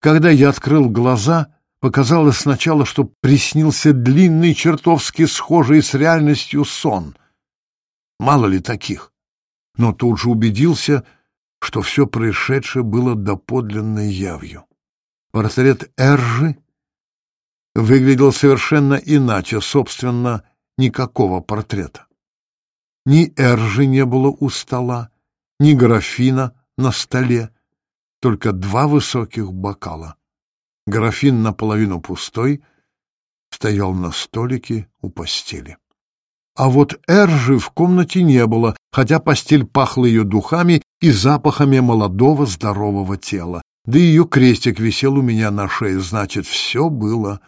Когда я открыл глаза, показалось сначала, что приснился длинный, чертовски схожий с реальностью сон. Мало ли таких. Но тут же убедился, что все происшедшее было доподлинной явью. Портрет Эржи выглядел совершенно иначе, собственно, никакого портрета. Ни Эржи не было у стола, ни графина на столе, только два высоких бокала. Графин наполовину пустой стоял на столике у постели. А вот Эржи в комнате не было, хотя постель пахла ее духами и запахами молодого здорового тела. Да ее крестик висел у меня на шее, значит, все было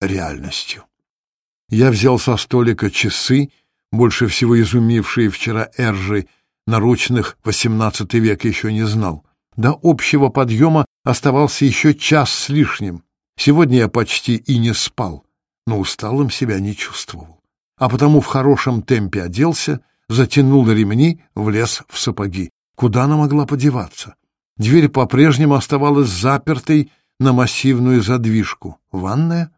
реальностью. Я взял со столика часы, больше всего изумившие вчера Эржи, наручных XVIII век еще не знал. До общего подъема оставался еще час с лишним. Сегодня я почти и не спал, но усталым себя не чувствовал. А потому в хорошем темпе оделся, затянул ремни, влез в сапоги. Куда она могла подеваться? Дверь по-прежнему оставалась запертой на массивную задвижку. Ванная?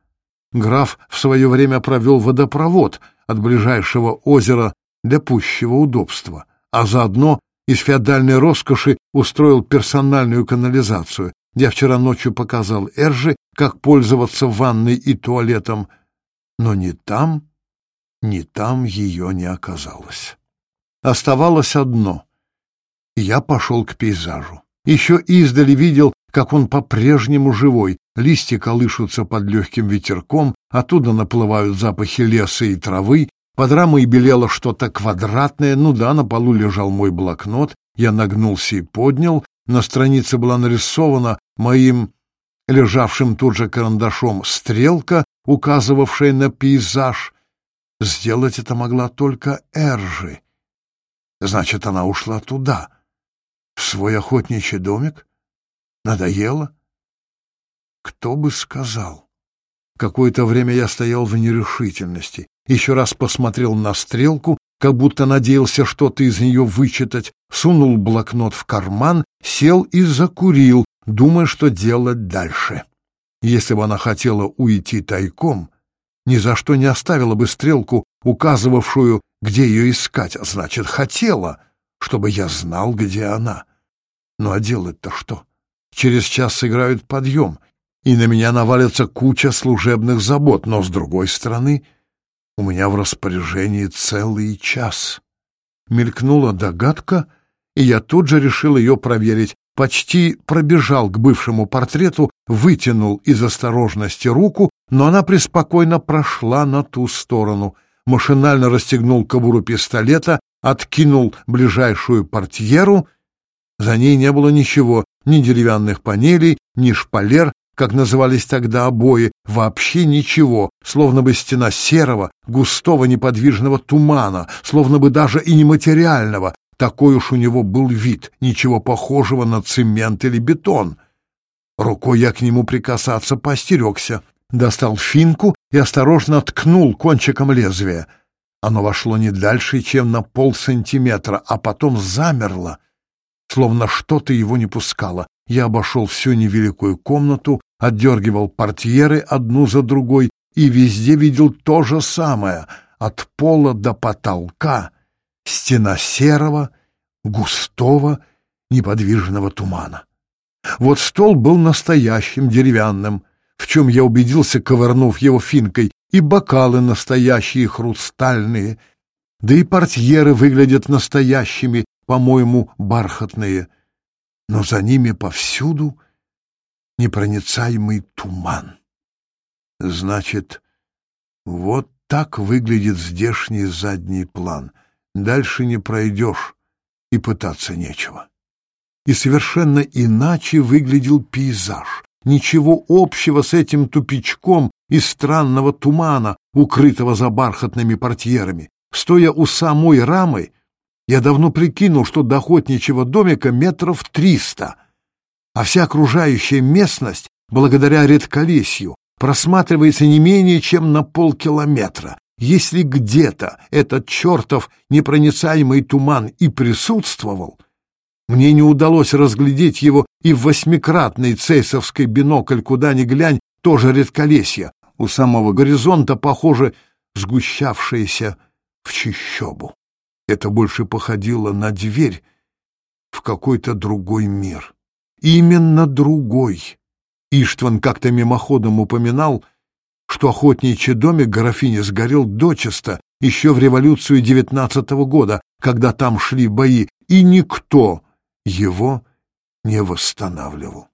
Граф в свое время провел водопровод от ближайшего озера для пущего удобства, а заодно из феодальной роскоши устроил персональную канализацию. Я вчера ночью показал Эрже, как пользоваться ванной и туалетом, но ни там, ни там ее не оказалось. Оставалось одно. Я пошел к пейзажу. Еще издали видел, как он по-прежнему живой, листья колышутся под легким ветерком, оттуда наплывают запахи леса и травы, под рамой белело что-то квадратное, ну да, на полу лежал мой блокнот, я нагнулся и поднял, на странице была нарисована моим лежавшим тут же карандашом стрелка, указывавшая на пейзаж. Сделать это могла только Эржи. Значит, она ушла туда, в свой охотничий домик? Надоело? Кто бы сказал? Какое-то время я стоял в нерешительности еще раз посмотрел на стрелку, как будто надеялся что-то из нее вычитать, сунул блокнот в карман, сел и закурил, думая, что делать дальше. Если бы она хотела уйти тайком, ни за что не оставила бы стрелку, указывавшую, где ее искать, а значит, хотела, чтобы я знал, где она. Ну а делать-то что? Через час сыграют подъем, и на меня навалится куча служебных забот, но, с другой стороны, у меня в распоряжении целый час. Мелькнула догадка, и я тут же решил ее проверить. Почти пробежал к бывшему портрету, вытянул из осторожности руку, но она преспокойно прошла на ту сторону. Машинально расстегнул кобуру пистолета, откинул ближайшую портьеру. За ней не было ничего, ни деревянных панелей, ни шпалер, как назывались тогда обои, вообще ничего, словно бы стена серого, густого неподвижного тумана, словно бы даже и нематериального. Такой уж у него был вид, ничего похожего на цемент или бетон. Рукой я к нему прикасаться постерегся. Достал финку и осторожно ткнул кончиком лезвия. Оно вошло не дальше, чем на полсантиметра, а потом замерло, словно что-то его не пускало. Я обошел всю невеликую комнату, отдергивал портьеры одну за другой и везде видел то же самое — от пола до потолка. Стена серого, густого, неподвижного тумана. Вот стол был настоящим, деревянным, в чем я убедился, ковырнув его финкой, и бокалы настоящие, хрустальные, да и портьеры выглядят настоящими, по-моему, бархатные — но за ними повсюду непроницаемый туман. Значит, вот так выглядит здешний задний план. Дальше не пройдешь, и пытаться нечего. И совершенно иначе выглядел пейзаж. Ничего общего с этим тупичком из странного тумана, укрытого за бархатными портьерами. Стоя у самой рамы, я давно прикинул, что до охотничьего домика метров триста, а вся окружающая местность, благодаря редколесью, просматривается не менее чем на полкилометра. Если где-то этот чертов непроницаемый туман и присутствовал, мне не удалось разглядеть его и в восьмикратный цейсовский бинокль, куда ни глянь, тоже редколесье, у самого горизонта, похоже, сгущавшееся в чищобу. Это больше походило на дверь в какой-то другой мир. Именно другой. Иштван как-то мимоходом упоминал, что охотничий домик графини сгорел дочисто еще в революцию девятнадцатого года, когда там шли бои, и никто его не восстанавливал.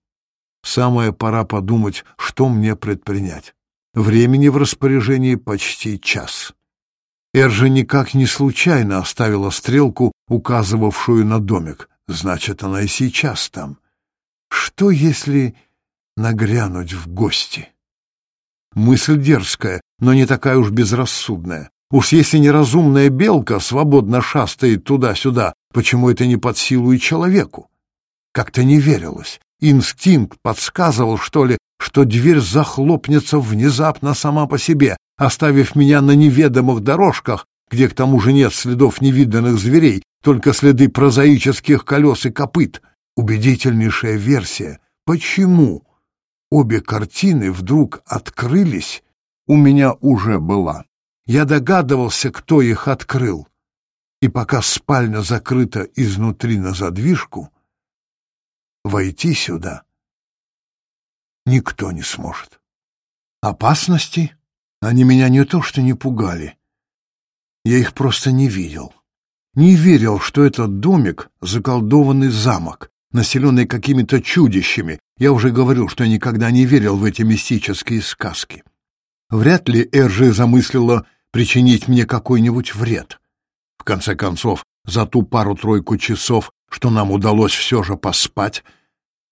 Самое пора подумать, что мне предпринять. Времени в распоряжении почти час. Эржа никак не случайно оставила стрелку, указывавшую на домик. Значит, она и сейчас там. Что, если нагрянуть в гости? Мысль дерзкая, но не такая уж безрассудная. Уж если неразумная белка свободно шастает туда-сюда, почему это не под силу и человеку? Как-то не верилось. Инстинкт подсказывал, что ли, что дверь захлопнется внезапно сама по себе, оставив меня на неведомых дорожках, где к тому же нет следов невиданных зверей, только следы прозаических колес и копыт. Убедительнейшая версия. Почему обе картины вдруг открылись, у меня уже была. Я догадывался, кто их открыл. И пока спальня закрыта изнутри на задвижку, войти сюда — никто не сможет. Опасности? Они меня не то что не пугали. Я их просто не видел. Не верил, что этот домик — заколдованный замок, населенный какими-то чудищами. Я уже говорил, что никогда не верил в эти мистические сказки. Вряд ли Эржи замыслила причинить мне какой-нибудь вред. В конце концов, за ту пару-тройку часов, что нам удалось все же поспать —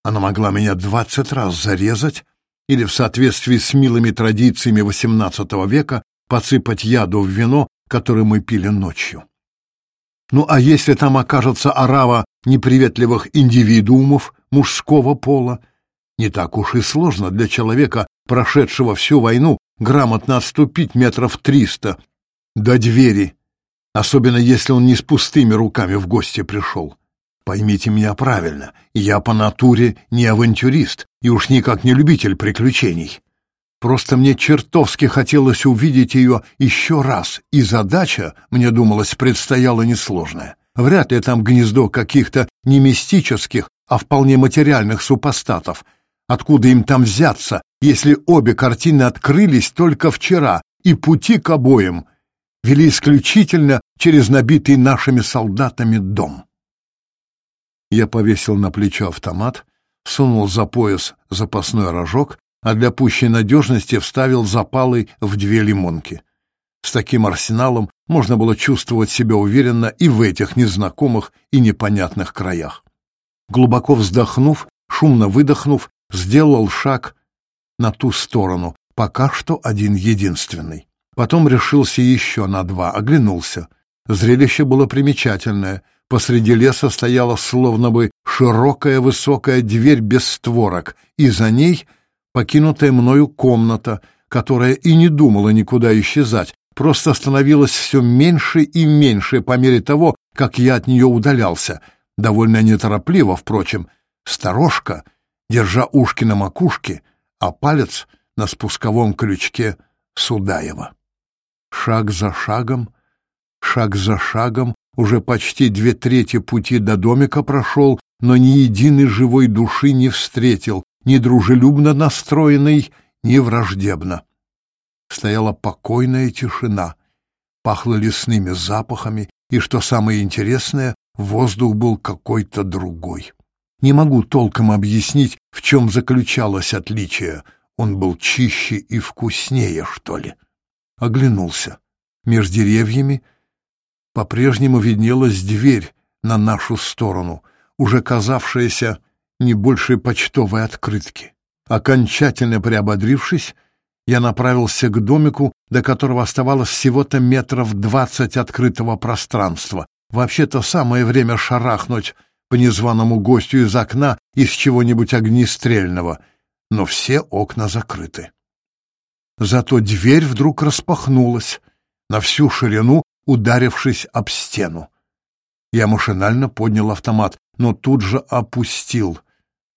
она могла меня двадцать раз зарезать или в соответствии с милыми традициями XVIII века посыпать яду в вино, которое мы пили ночью. Ну а если там окажется орава неприветливых индивидуумов мужского пола, не так уж и сложно для человека, прошедшего всю войну, грамотно отступить метров триста до двери, особенно если он не с пустыми руками в гости пришел. Поймите меня правильно, я по натуре не авантюрист и уж никак не любитель приключений. Просто мне чертовски хотелось увидеть ее еще раз, и задача, мне думалось, предстояла несложная. Вряд ли там гнездо каких-то не мистических, а вполне материальных супостатов. Откуда им там взяться, если обе картины открылись только вчера, и пути к обоим вели исключительно через набитый нашими солдатами дом? Я повесил на плечо автомат, сунул за пояс запасной рожок, а для пущей надежности вставил запалы в две лимонки. С таким арсеналом можно было чувствовать себя уверенно и в этих незнакомых и непонятных краях. Глубоко вздохнув, шумно выдохнув, сделал шаг на ту сторону, пока что один-единственный. Потом решился еще на два, оглянулся. Зрелище было примечательное — Посреди леса стояла словно бы широкая высокая дверь без створок, и за ней покинутая мною комната, которая и не думала никуда исчезать, просто становилась все меньше и меньше по мере того, как я от нее удалялся. Довольно неторопливо, впрочем, сторожка, держа ушки на макушке, а палец на спусковом крючке Судаева. Шаг за шагом, шаг за шагом уже почти две трети пути до домика прошел, но ни единой живой души не встретил, ни дружелюбно настроенной, ни враждебно. Стояла покойная тишина, пахло лесными запахами, и, что самое интересное, воздух был какой-то другой. Не могу толком объяснить, в чем заключалось отличие. Он был чище и вкуснее, что ли. Оглянулся. между деревьями — по-прежнему виднелась дверь на нашу сторону, уже казавшаяся не большей почтовой открытки. Окончательно приободрившись, я направился к домику, до которого оставалось всего-то метров двадцать открытого пространства. Вообще-то самое время шарахнуть по незваному гостю из окна из чего-нибудь огнестрельного, но все окна закрыты. Зато дверь вдруг распахнулась на всю ширину, ударившись об стену. Я машинально поднял автомат, но тут же опустил.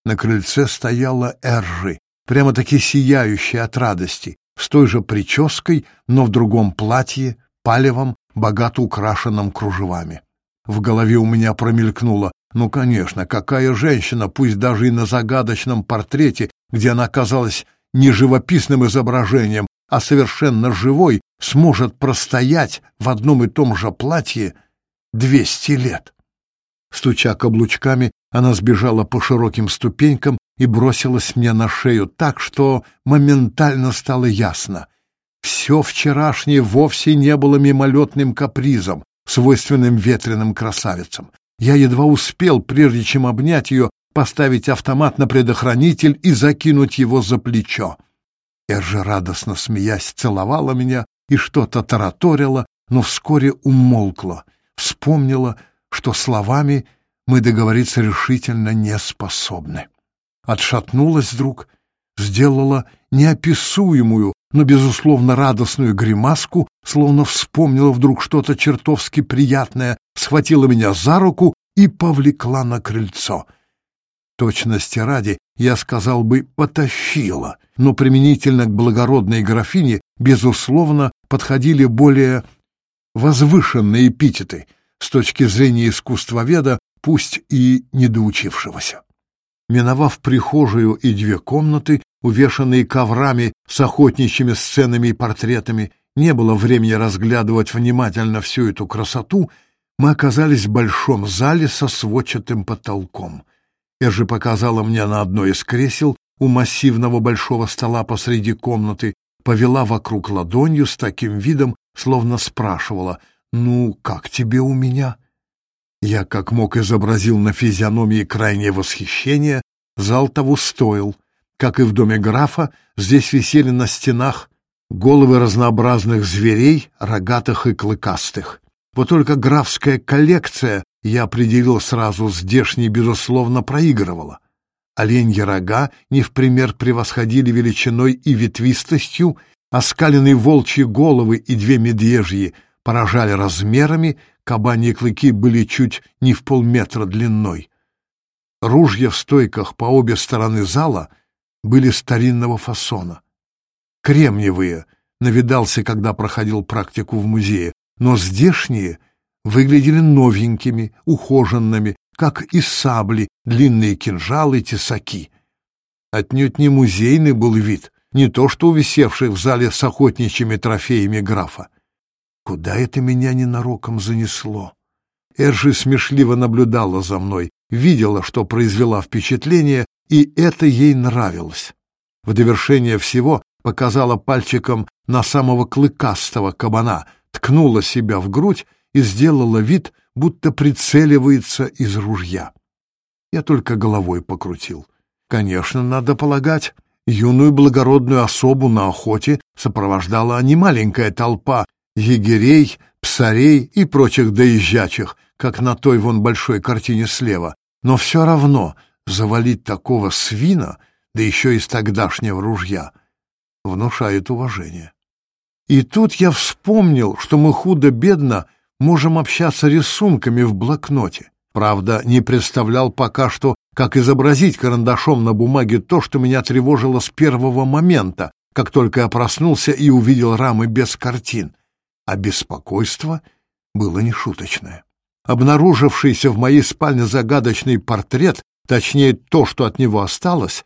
На крыльце стояла Эржи, прямо-таки сияющая от радости, с той же прической, но в другом платье, палевом, богато украшенном кружевами. В голове у меня промелькнуло «Ну, конечно, какая женщина, пусть даже и на загадочном портрете, где она казалась не живописным изображением, а совершенно живой, сможет простоять в одном и том же платье двести лет. Стуча каблучками, она сбежала по широким ступенькам и бросилась мне на шею так, что моментально стало ясно. Все вчерашнее вовсе не было мимолетным капризом, свойственным ветреным красавицам. Я едва успел, прежде чем обнять ее, поставить автомат на предохранитель и закинуть его за плечо. Эжи, радостно смеясь, целовала меня, и что-то тараторила, но вскоре умолкла, вспомнила, что словами мы договориться решительно не способны. Отшатнулась вдруг, сделала неописуемую, но, безусловно, радостную гримаску, словно вспомнила вдруг что-то чертовски приятное, схватила меня за руку и повлекла на крыльцо. Точности ради, я сказал бы, потащила, но применительно к благородной графине безусловно, подходили более возвышенные эпитеты с точки зрения искусствоведа, пусть и недоучившегося. Миновав прихожую и две комнаты, увешанные коврами с охотничьими сценами и портретами, не было времени разглядывать внимательно всю эту красоту, мы оказались в большом зале со сводчатым потолком. Эжи показала мне на одно из кресел у массивного большого стола посреди комнаты повела вокруг ладонью с таким видом, словно спрашивала, «Ну, как тебе у меня?» Я, как мог, изобразил на физиономии крайнее восхищение, зал того стоил. Как и в доме графа, здесь висели на стенах головы разнообразных зверей, рогатых и клыкастых. Вот только графская коллекция, я определил сразу, здешней, безусловно, проигрывала. Оленьи рога не в пример превосходили величиной и ветвистостью, а оскаленные волчьи головы и две медвежьи поражали размерами, кабаньи клыки были чуть не в полметра длиной. Ружья в стойках по обе стороны зала были старинного фасона. Кремниевые навидался, когда проходил практику в музее, но здешние выглядели новенькими, ухоженными, как и сабли, длинные кинжалы, тесаки. Отнюдь не музейный был вид, не то что у в зале с охотничьими трофеями графа. Куда это меня ненароком занесло? Эржи смешливо наблюдала за мной, видела, что произвела впечатление, и это ей нравилось. В довершение всего показала пальчиком на самого клыкастого кабана, ткнула себя в грудь и сделала вид, будто прицеливается из ружья. Я только головой покрутил. Конечно, надо полагать, юную благородную особу на охоте сопровождала не маленькая толпа егерей, псарей и прочих доезжачих, как на той вон большой картине слева. Но все равно завалить такого свина, да еще из тогдашнего ружья, внушает уважение. И тут я вспомнил, что мы худо-бедно — можем общаться рисунками в блокноте. Правда, не представлял пока что, как изобразить карандашом на бумаге то, что меня тревожило с первого момента, как только я проснулся и увидел рамы без картин. А беспокойство было нешуточное. Обнаружившийся в моей спальне загадочный портрет, точнее то, что от него осталось,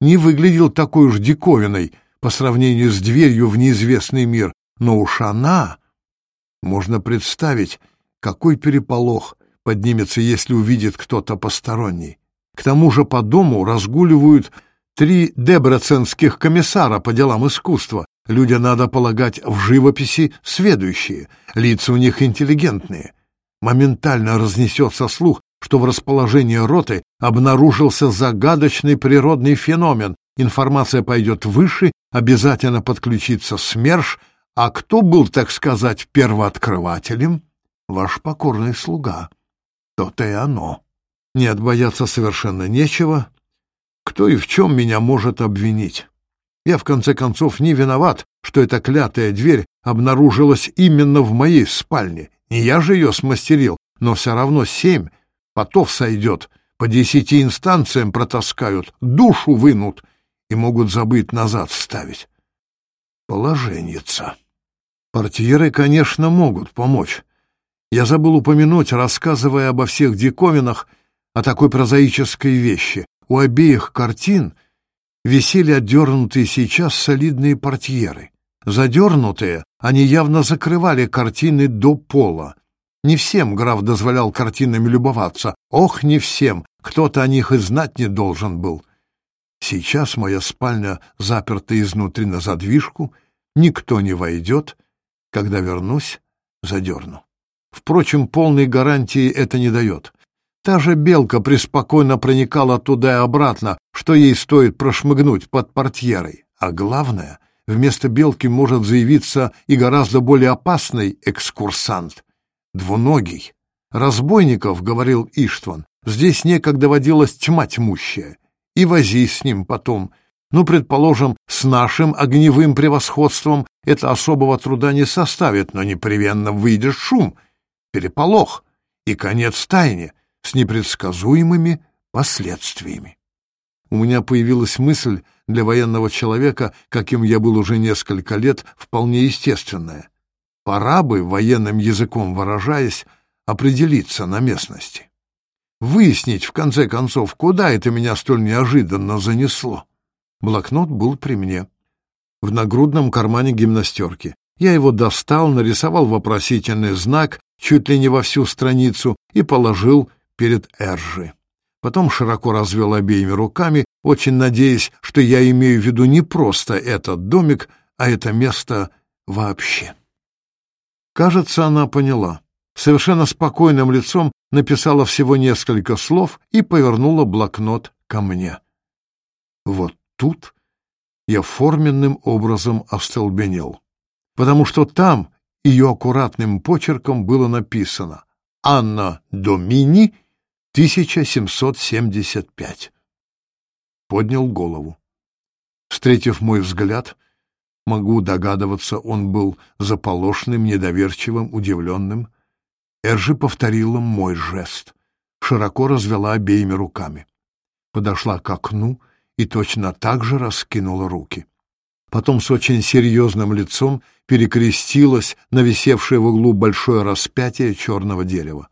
не выглядел такой уж диковиной по сравнению с дверью в неизвестный мир, но уж она можно представить, какой переполох поднимется, если увидит кто-то посторонний. К тому же по дому разгуливают три дебраценских комиссара по делам искусства. Люди, надо полагать, в живописи следующие, лица у них интеллигентные. Моментально разнесется слух, что в расположении роты обнаружился загадочный природный феномен. Информация пойдет выше, обязательно подключится СМЕРШ, а кто был, так сказать, первооткрывателем? Ваш покорный слуга. То-то и оно. Нет, бояться совершенно нечего. Кто и в чем меня может обвинить? Я, в конце концов, не виноват, что эта клятая дверь обнаружилась именно в моей спальне. Не я же ее смастерил, но все равно семь потов сойдет, по десяти инстанциям протаскают, душу вынут и могут забыть назад вставить. Положенница. Портьеры, конечно, могут помочь. Я забыл упомянуть, рассказывая обо всех диковинах, о такой прозаической вещи. У обеих картин висели отдернутые сейчас солидные портьеры. Задернутые, они явно закрывали картины до пола. Не всем граф дозволял картинами любоваться. Ох, не всем, кто-то о них и знать не должен был. Сейчас моя спальня заперта изнутри на задвижку, никто не войдет — когда вернусь, задерну. Впрочем, полной гарантии это не дает. Та же белка преспокойно проникала туда и обратно, что ей стоит прошмыгнуть под портьерой. А главное, вместо белки может заявиться и гораздо более опасный экскурсант — двуногий. «Разбойников, — говорил Иштван, — здесь некогда водилась тьма тьмущая, и вози с ним потом — ну, предположим, с нашим огневым превосходством это особого труда не составит, но непременно выйдет шум, переполох и конец тайне с непредсказуемыми последствиями. У меня появилась мысль для военного человека, каким я был уже несколько лет, вполне естественная. Пора бы, военным языком выражаясь, определиться на местности. Выяснить, в конце концов, куда это меня столь неожиданно занесло. Блокнот был при мне. В нагрудном кармане гимнастерки. Я его достал, нарисовал вопросительный знак чуть ли не во всю страницу и положил перед Эржи. Потом широко развел обеими руками, очень надеясь, что я имею в виду не просто этот домик, а это место вообще. Кажется, она поняла. Совершенно спокойным лицом написала всего несколько слов и повернула блокнот ко мне. Вот тут я форменным образом остолбенел, потому что там ее аккуратным почерком было написано «Анна Домини, 1775». Поднял голову. Встретив мой взгляд, могу догадываться, он был заполошенным, недоверчивым, удивленным. Эржи повторила мой жест, широко развела обеими руками. Подошла к окну — и точно так же раскинула руки. Потом с очень серьезным лицом перекрестилась на висевшее в углу большое распятие черного дерева.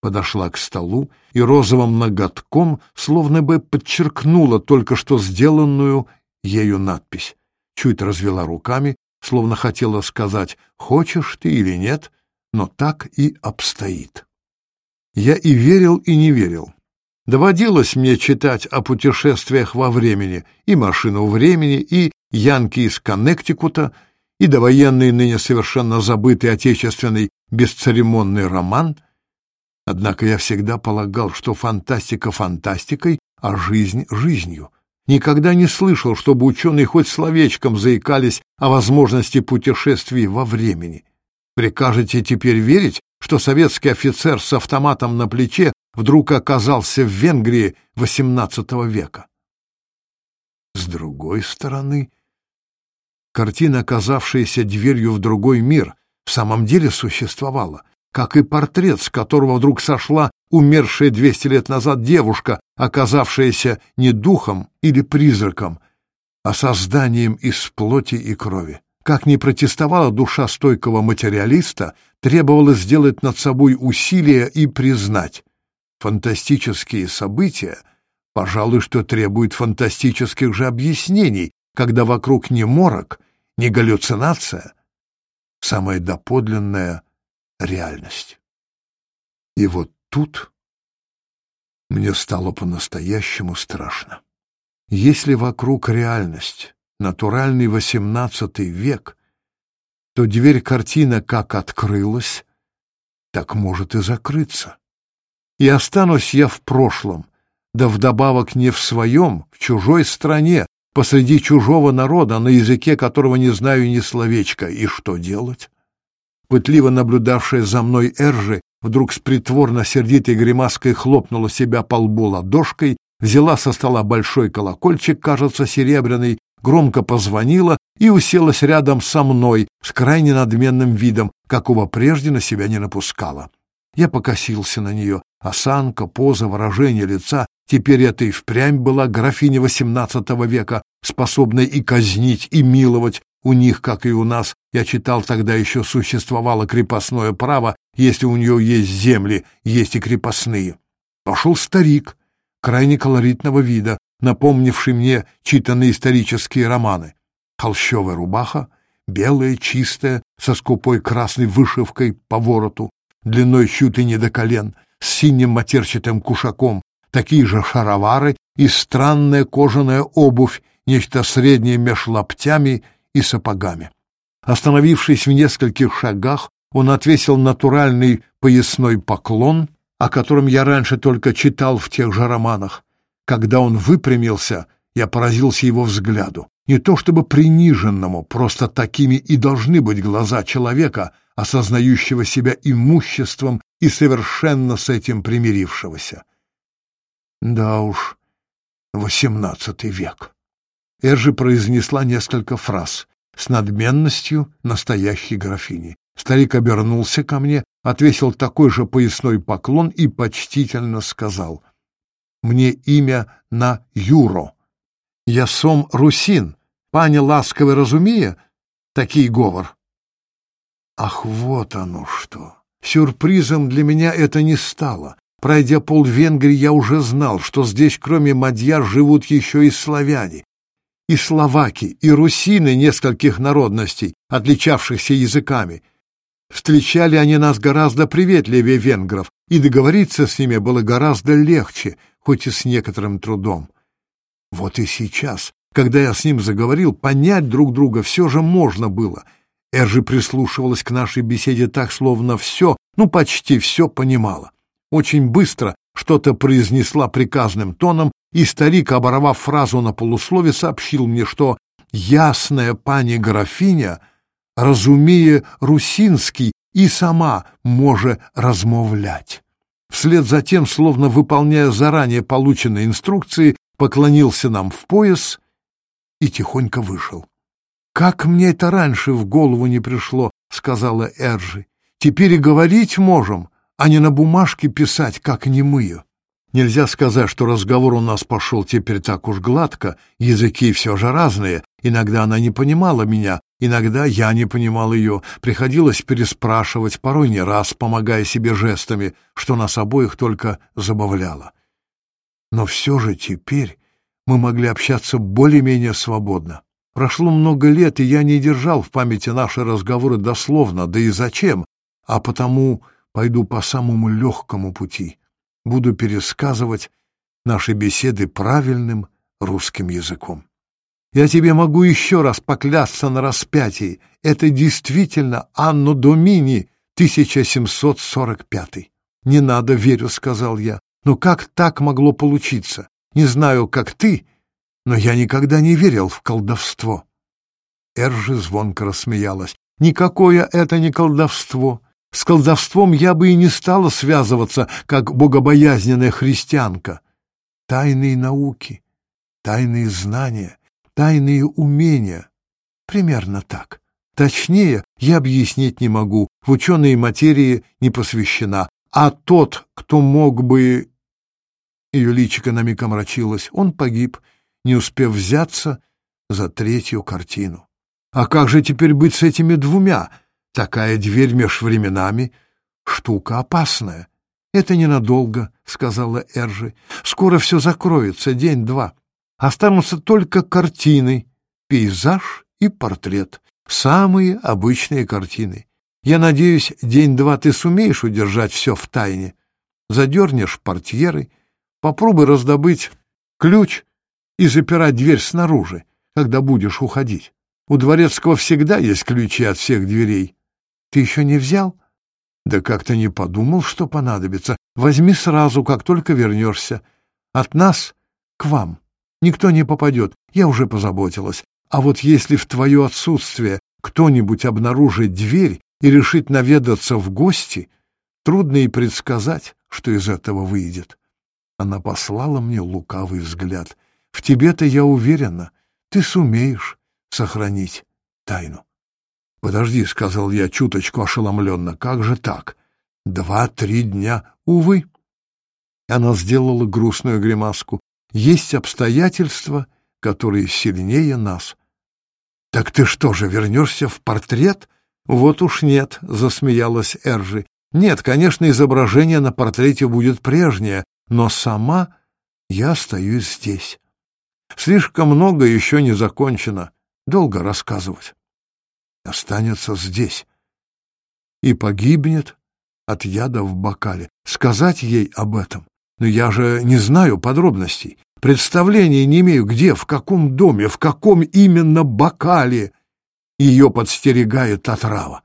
Подошла к столу и розовым ноготком словно бы подчеркнула только что сделанную ею надпись. Чуть развела руками, словно хотела сказать «хочешь ты или нет», но так и обстоит. Я и верил, и не верил. Доводилось мне читать о путешествиях во времени, и «Машину времени», и «Янки из Коннектикута», и довоенный ныне совершенно забытый отечественный бесцеремонный роман. Однако я всегда полагал, что фантастика фантастикой, а жизнь жизнью. Никогда не слышал, чтобы ученые хоть словечком заикались о возможности путешествий во времени. Прикажете теперь верить, что советский офицер с автоматом на плече вдруг оказался в Венгрии XVIII века. С другой стороны, картина, оказавшаяся дверью в другой мир, в самом деле существовала, как и портрет, с которого вдруг сошла умершая 200 лет назад девушка, оказавшаяся не духом или призраком, а созданием из плоти и крови. Как ни протестовала душа стойкого материалиста, требовала сделать над собой усилия и признать, Фантастические события, пожалуй, что требуют фантастических же объяснений, когда вокруг не морок, не галлюцинация, самая доподлинная реальность. И вот тут мне стало по-настоящему страшно. Если вокруг реальность, натуральный XVIII век, то дверь картины как открылась, так может и закрыться. И останусь я в прошлом, да вдобавок не в своем, в чужой стране, посреди чужого народа, на языке которого не знаю ни словечка. И что делать? Пытливо наблюдавшая за мной Эржи вдруг с притворно-сердитой гримаской хлопнула себя по лбу ладошкой, взяла со стола большой колокольчик, кажется, серебряный, громко позвонила и уселась рядом со мной с крайне надменным видом, какого прежде на себя не напускала. Я покосился на нее. Осанка, поза, выражение лица. Теперь это и впрямь была графиня XVIII века, способная и казнить, и миловать. У них, как и у нас, я читал, тогда еще существовало крепостное право, если у нее есть земли, есть и крепостные. Пошел старик, крайне колоритного вида, напомнивший мне читанные исторические романы. Холщовая рубаха, белая, чистая, со скупой красной вышивкой по вороту, длиной чуть ли не до колен, с синим матерчатым кушаком, такие же шаровары и странная кожаная обувь, нечто среднее меж лаптями и сапогами. Остановившись в нескольких шагах, он отвесил натуральный поясной поклон, о котором я раньше только читал в тех же романах. Когда он выпрямился, я поразился его взгляду. Не то чтобы приниженному, просто такими и должны быть глаза человека — осознающего себя имуществом и совершенно с этим примирившегося. Да уж, восемнадцатый век. Эржи произнесла несколько фраз с надменностью настоящей графини. Старик обернулся ко мне, отвесил такой же поясной поклон и почтительно сказал «Мне имя на Юро. Я сом Русин, пані ласковый разумея такий говор». Ах, вот оно что! Сюрпризом для меня это не стало. Пройдя пол Венгрии, я уже знал, что здесь, кроме мадьяр, живут еще и славяне. И словаки, и русины нескольких народностей, отличавшихся языками. Встречали они нас гораздо приветливее венгров, и договориться с ними было гораздо легче, хоть и с некоторым трудом. Вот и сейчас, когда я с ним заговорил, понять друг друга все же можно было — Эржи прислушивалась к нашей беседе так, словно все, ну почти все понимала. Очень быстро что-то произнесла приказным тоном, и старик, оборвав фразу на полуслове, сообщил мне, что «ясная пани графиня, разумея русинский, и сама може размовлять». Вслед за тем, словно выполняя заранее полученные инструкции, поклонился нам в пояс и тихонько вышел. «Как мне это раньше в голову не пришло», — сказала Эржи. «Теперь и говорить можем, а не на бумажке писать, как не мы. Нельзя сказать, что разговор у нас пошел теперь так уж гладко, языки все же разные. Иногда она не понимала меня, иногда я не понимал ее. Приходилось переспрашивать, порой не раз, помогая себе жестами, что нас обоих только забавляло. Но все же теперь мы могли общаться более-менее свободно. Прошло много лет, и я не держал в памяти наши разговоры дословно, да и зачем, а потому пойду по самому легкому пути. Буду пересказывать наши беседы правильным русским языком. Я тебе могу еще раз поклясться на распятии. Это действительно Анну Домини, 1745. Не надо, верю, сказал я. Но как так могло получиться? Не знаю, как ты, но я никогда не верил в колдовство. Эржи звонко рассмеялась. Никакое это не колдовство. С колдовством я бы и не стала связываться, как богобоязненная христианка. Тайные науки, тайные знания, тайные умения. Примерно так. Точнее, я объяснить не могу, в ученые материи не посвящена. А тот, кто мог бы... Ее личико на миг омрачилось, он погиб, не успев взяться за третью картину. А как же теперь быть с этими двумя? Такая дверь меж временами — штука опасная. «Это ненадолго», — сказала Эржи. «Скоро все закроется, день-два. Останутся только картины, пейзаж и портрет. Самые обычные картины. Я надеюсь, день-два ты сумеешь удержать все в тайне. Задернешь портьеры, попробуй раздобыть ключ и запирать дверь снаружи, когда будешь уходить. У дворецкого всегда есть ключи от всех дверей. Ты еще не взял? Да как-то не подумал, что понадобится. Возьми сразу, как только вернешься. От нас к вам. Никто не попадет, я уже позаботилась. А вот если в твое отсутствие кто-нибудь обнаружит дверь и решит наведаться в гости, трудно и предсказать, что из этого выйдет. Она послала мне лукавый взгляд — в тебе-то я уверена, ты сумеешь сохранить тайну. «Подожди», — сказал я чуточку ошеломленно, — «как же так? Два-три дня, увы». Она сделала грустную гримаску. «Есть обстоятельства, которые сильнее нас». «Так ты что же, вернешься в портрет?» «Вот уж нет», — засмеялась Эржи. «Нет, конечно, изображение на портрете будет прежнее, но сама я остаюсь здесь». Слишком много еще не закончено. Долго рассказывать. Останется здесь. И погибнет от яда в бокале. Сказать ей об этом. Но я же не знаю подробностей. Представления не имею, где, в каком доме, в каком именно бокале ее подстерегает отрава.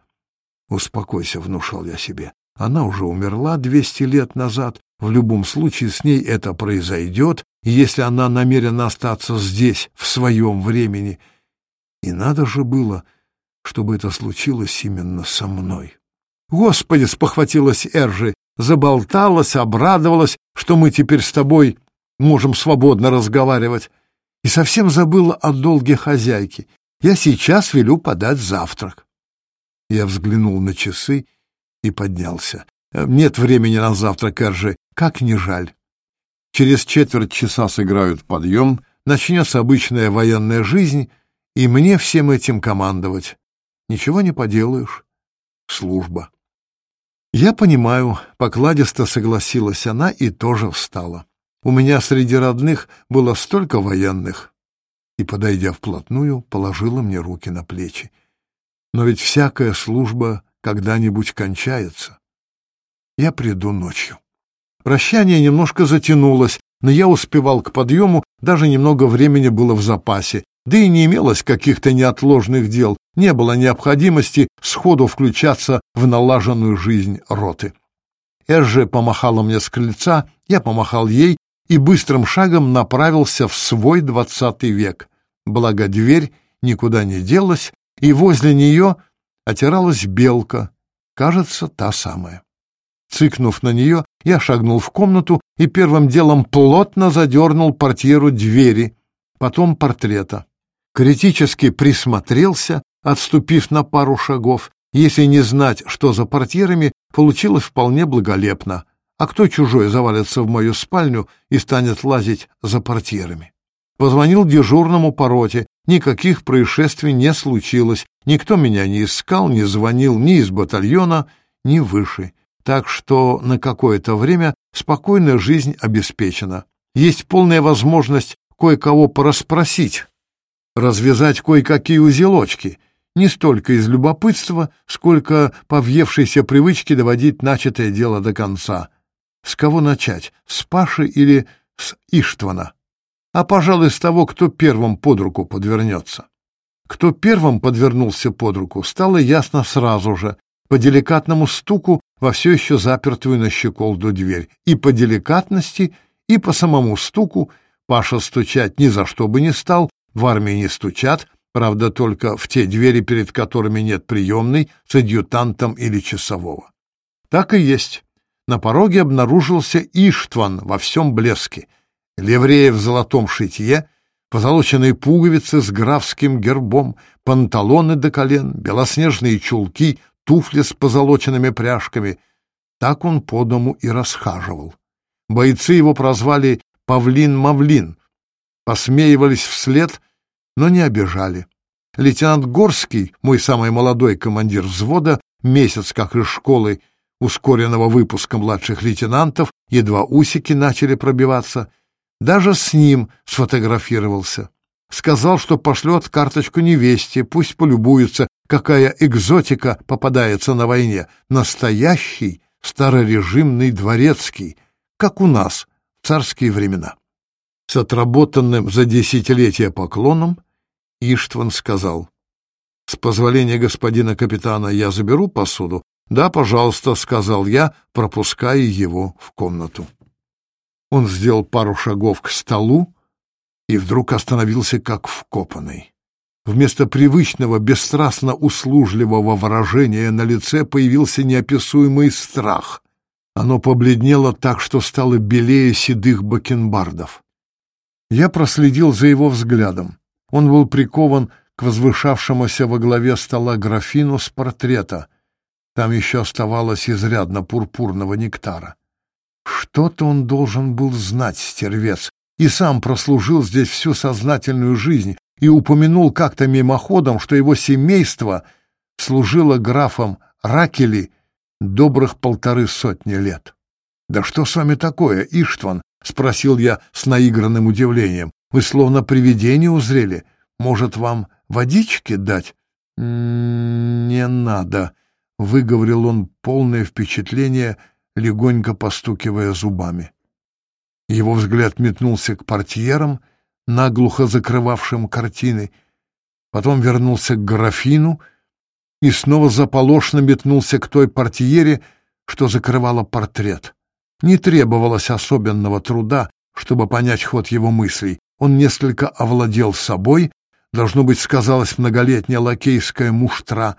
«Успокойся», — внушал я себе. «Она уже умерла двести лет назад, в любом случае с ней это произойдет, если она намерена остаться здесь в своем времени. И надо же было, чтобы это случилось именно со мной. Господи, спохватилась Эржи, заболталась, обрадовалась, что мы теперь с тобой можем свободно разговаривать. И совсем забыла о долге хозяйки. Я сейчас велю подать завтрак. Я взглянул на часы и поднялся. Э, нет времени на завтрак, Эржи. Как не жаль. Через четверть часа сыграют подъем, начнется обычная военная жизнь, и мне всем этим командовать. Ничего не поделаешь. Служба. Я понимаю, покладисто согласилась она и тоже встала. У меня среди родных было столько военных. И, подойдя вплотную, положила мне руки на плечи. Но ведь всякая служба когда-нибудь кончается. Я приду ночью. Прощание немножко затянулось, но я успевал к подъему, даже немного времени было в запасе. Да и не имелось каких-то неотложных дел, не было необходимости сходу включаться в налаженную жизнь роты. Эжже помахала мне с крыльца, я помахал ей и быстрым шагом направился в свой двадцатый век. Благо дверь никуда не делась, и возле нее отиралась белка, кажется, та самая. Цыкнув на нее, я шагнул в комнату и первым делом плотно задернул портьеру двери, потом портрета. Критически присмотрелся, отступив на пару шагов. Если не знать, что за портьерами, получилось вполне благолепно. А кто чужой завалится в мою спальню и станет лазить за портьерами? Позвонил дежурному по роте. Никаких происшествий не случилось. Никто меня не искал, не звонил ни из батальона, ни выше так что на какое-то время спокойная жизнь обеспечена. Есть полная возможность кое-кого порасспросить, развязать кое-какие узелочки, не столько из любопытства, сколько по въевшейся привычке доводить начатое дело до конца. С кого начать, с Паши или с Иштвана? А, пожалуй, с того, кто первым под руку подвернется. Кто первым подвернулся под руку, стало ясно сразу же, по деликатному стуку во все еще запертую на щеколду дверь. И по деликатности, и по самому стуку Паша стучать ни за что бы не стал, в армии не стучат, правда, только в те двери, перед которыми нет приемной, с адъютантом или часового. Так и есть. На пороге обнаружился Иштван во всем блеске. левреев в золотом шитье, позолоченные пуговицы с графским гербом, панталоны до колен, белоснежные чулки туфли с позолоченными пряжками. Так он по дому и расхаживал. Бойцы его прозвали «Павлин-Мавлин». Посмеивались вслед, но не обижали. Лейтенант Горский, мой самый молодой командир взвода, месяц как из школы, ускоренного выпуска младших лейтенантов, едва усики начали пробиваться, даже с ним сфотографировался. Сказал, что пошлет карточку невесте, пусть полюбуется, какая экзотика попадается на войне. Настоящий старорежимный дворецкий, как у нас в царские времена. С отработанным за десятилетия поклоном Иштван сказал, «С позволения господина капитана я заберу посуду?» «Да, пожалуйста», — сказал я, пропуская его в комнату. Он сделал пару шагов к столу и вдруг остановился как вкопанный. Вместо привычного, бесстрастно услужливого выражения на лице появился неописуемый страх. Оно побледнело так, что стало белее седых бакенбардов. Я проследил за его взглядом. Он был прикован к возвышавшемуся во главе стола графину с портрета. Там еще оставалось изрядно пурпурного нектара. Что-то он должен был знать, стервец, и сам прослужил здесь всю сознательную жизнь, и упомянул как-то мимоходом, что его семейство служило графом Ракели добрых полторы сотни лет. «Да что с вами такое, Иштван?» — спросил я с наигранным удивлением. «Вы словно привидение узрели. Может, вам водички дать?» «Не надо», — выговорил он полное впечатление, легонько постукивая зубами. Его взгляд метнулся к портьерам — наглухо закрывавшим картины, потом вернулся к графину и снова заполошно метнулся к той портьере, что закрывала портрет. Не требовалось особенного труда, чтобы понять ход его мыслей. Он несколько овладел собой, должно быть, сказалась многолетняя лакейская муштра,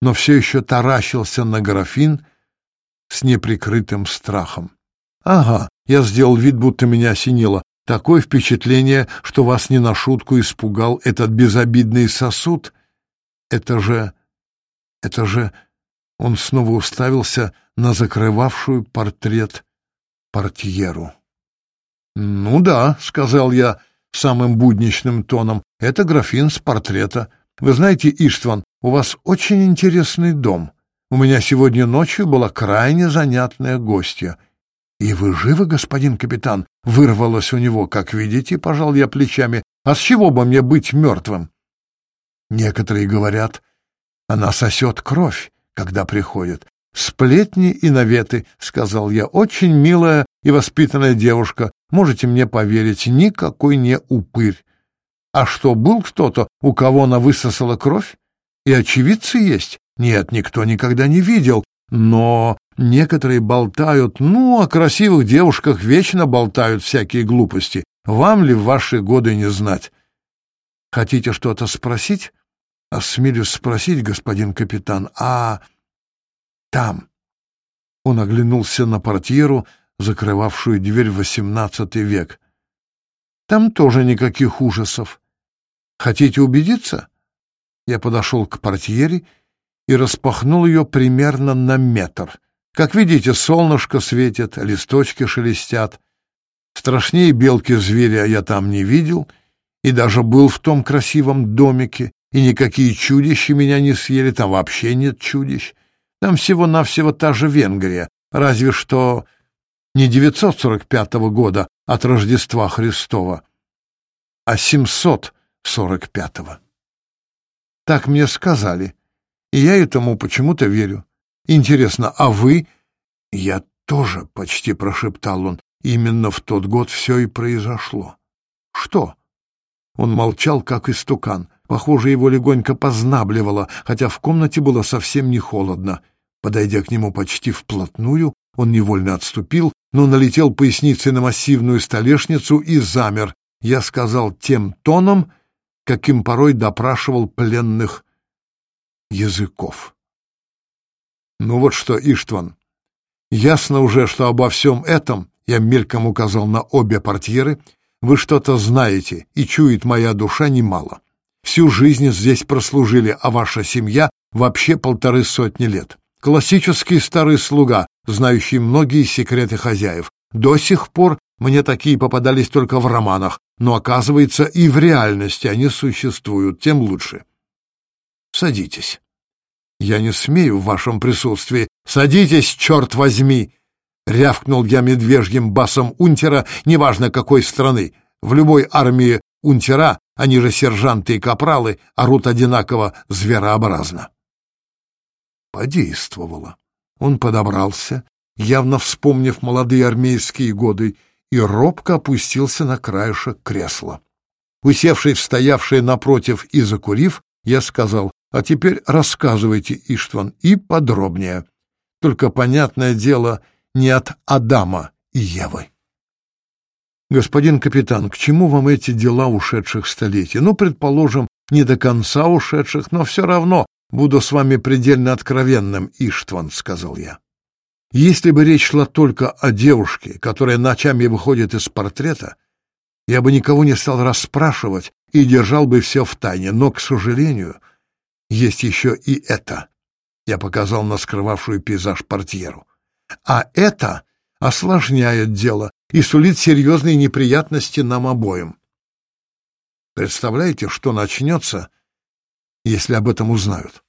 но все еще таращился на графин с неприкрытым страхом. «Ага, я сделал вид, будто меня осенило. Такое впечатление, что вас не на шутку испугал этот безобидный сосуд. Это же... это же... Он снова уставился на закрывавшую портрет портьеру. «Ну да», — сказал я самым будничным тоном, — «это графин с портрета. Вы знаете, Иштван, у вас очень интересный дом. У меня сегодня ночью была крайне занятная гостья. «И вы живы, господин капитан?» — вырвалось у него. «Как видите», — пожал я плечами. «А с чего бы мне быть мертвым?» Некоторые говорят, она сосет кровь, когда приходит. «Сплетни и наветы», — сказал я. «Очень милая и воспитанная девушка. Можете мне поверить, никакой не упырь. А что, был кто-то, у кого она высосала кровь? И очевидцы есть? Нет, никто никогда не видел. Но Некоторые болтают, ну, о красивых девушках вечно болтают всякие глупости. Вам ли в ваши годы не знать? Хотите что-то спросить? Осмелюсь спросить, господин капитан, а там? Он оглянулся на портьеру, закрывавшую дверь в XVIII век. Там тоже никаких ужасов. Хотите убедиться? Я подошел к портьере и распахнул ее примерно на метр — как видите, солнышко светит, листочки шелестят. Страшнее белки-зверя я там не видел, и даже был в том красивом домике, и никакие чудища меня не съели, там вообще нет чудищ. Там всего-навсего та же Венгрия, разве что не 945 года от Рождества Христова, а 745. Так мне сказали, и я этому почему-то верю. Интересно, а вы? Я тоже почти прошептал он. Именно в тот год все и произошло. Что? Он молчал, как истукан. Похоже, его легонько познабливало, хотя в комнате было совсем не холодно. Подойдя к нему почти вплотную, он невольно отступил, но налетел поясницей на массивную столешницу и замер. Я сказал тем тоном, каким порой допрашивал пленных языков. Ну вот что, Иштван, ясно уже, что обо всем этом, я мельком указал на обе портьеры, вы что-то знаете, и чует моя душа немало. Всю жизнь здесь прослужили, а ваша семья вообще полторы сотни лет. Классический старый слуга, знающий многие секреты хозяев. До сих пор мне такие попадались только в романах, но, оказывается, и в реальности они существуют, тем лучше. Садитесь. «Я не смею в вашем присутствии! Садитесь, черт возьми!» — рявкнул я медвежьим басом унтера, неважно какой страны. В любой армии унтера, они же сержанты и капралы, орут одинаково зверообразно. Подействовало. Он подобрался, явно вспомнив молодые армейские годы, и робко опустился на краешек кресла. Усевший, стоявший напротив и закурив, я сказал, а теперь рассказывайте, Иштван, и подробнее. Только, понятное дело, не от Адама и Евы. Господин капитан, к чему вам эти дела ушедших столетий? Ну, предположим, не до конца ушедших, но все равно буду с вами предельно откровенным, Иштван, — сказал я. Если бы речь шла только о девушке, которая ночами выходит из портрета, я бы никого не стал расспрашивать и держал бы все в тайне, но, к сожалению, — есть еще и это. Я показал на скрывавшую пейзаж портьеру. А это осложняет дело и сулит серьезные неприятности нам обоим. Представляете, что начнется, если об этом узнают?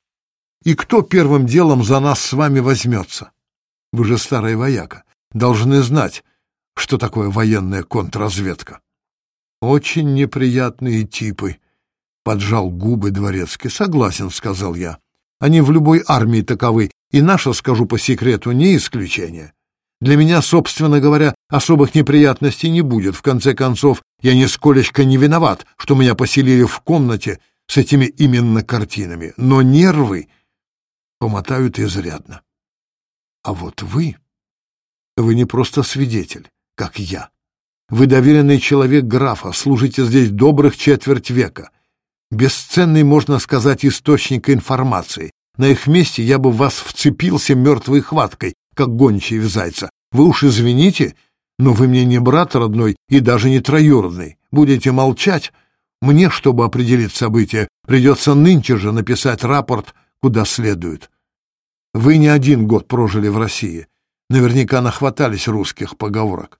И кто первым делом за нас с вами возьмется? Вы же старый вояка, должны знать, что такое военная контрразведка. Очень неприятные типы, поджал губы дворецкий. «Согласен», — сказал я. «Они в любой армии таковы, и наша, скажу по секрету, не исключение. Для меня, собственно говоря, особых неприятностей не будет. В конце концов, я нисколечко не виноват, что меня поселили в комнате с этими именно картинами. Но нервы помотают изрядно. А вот вы... Вы не просто свидетель, как я. Вы доверенный человек графа, служите здесь добрых четверть века бесценный, можно сказать, источник информации. На их месте я бы вас вцепился мертвой хваткой, как гончий в зайца. Вы уж извините, но вы мне не брат родной и даже не троюродный. Будете молчать? Мне, чтобы определить события, придется нынче же написать рапорт, куда следует. Вы не один год прожили в России. Наверняка нахватались русских поговорок.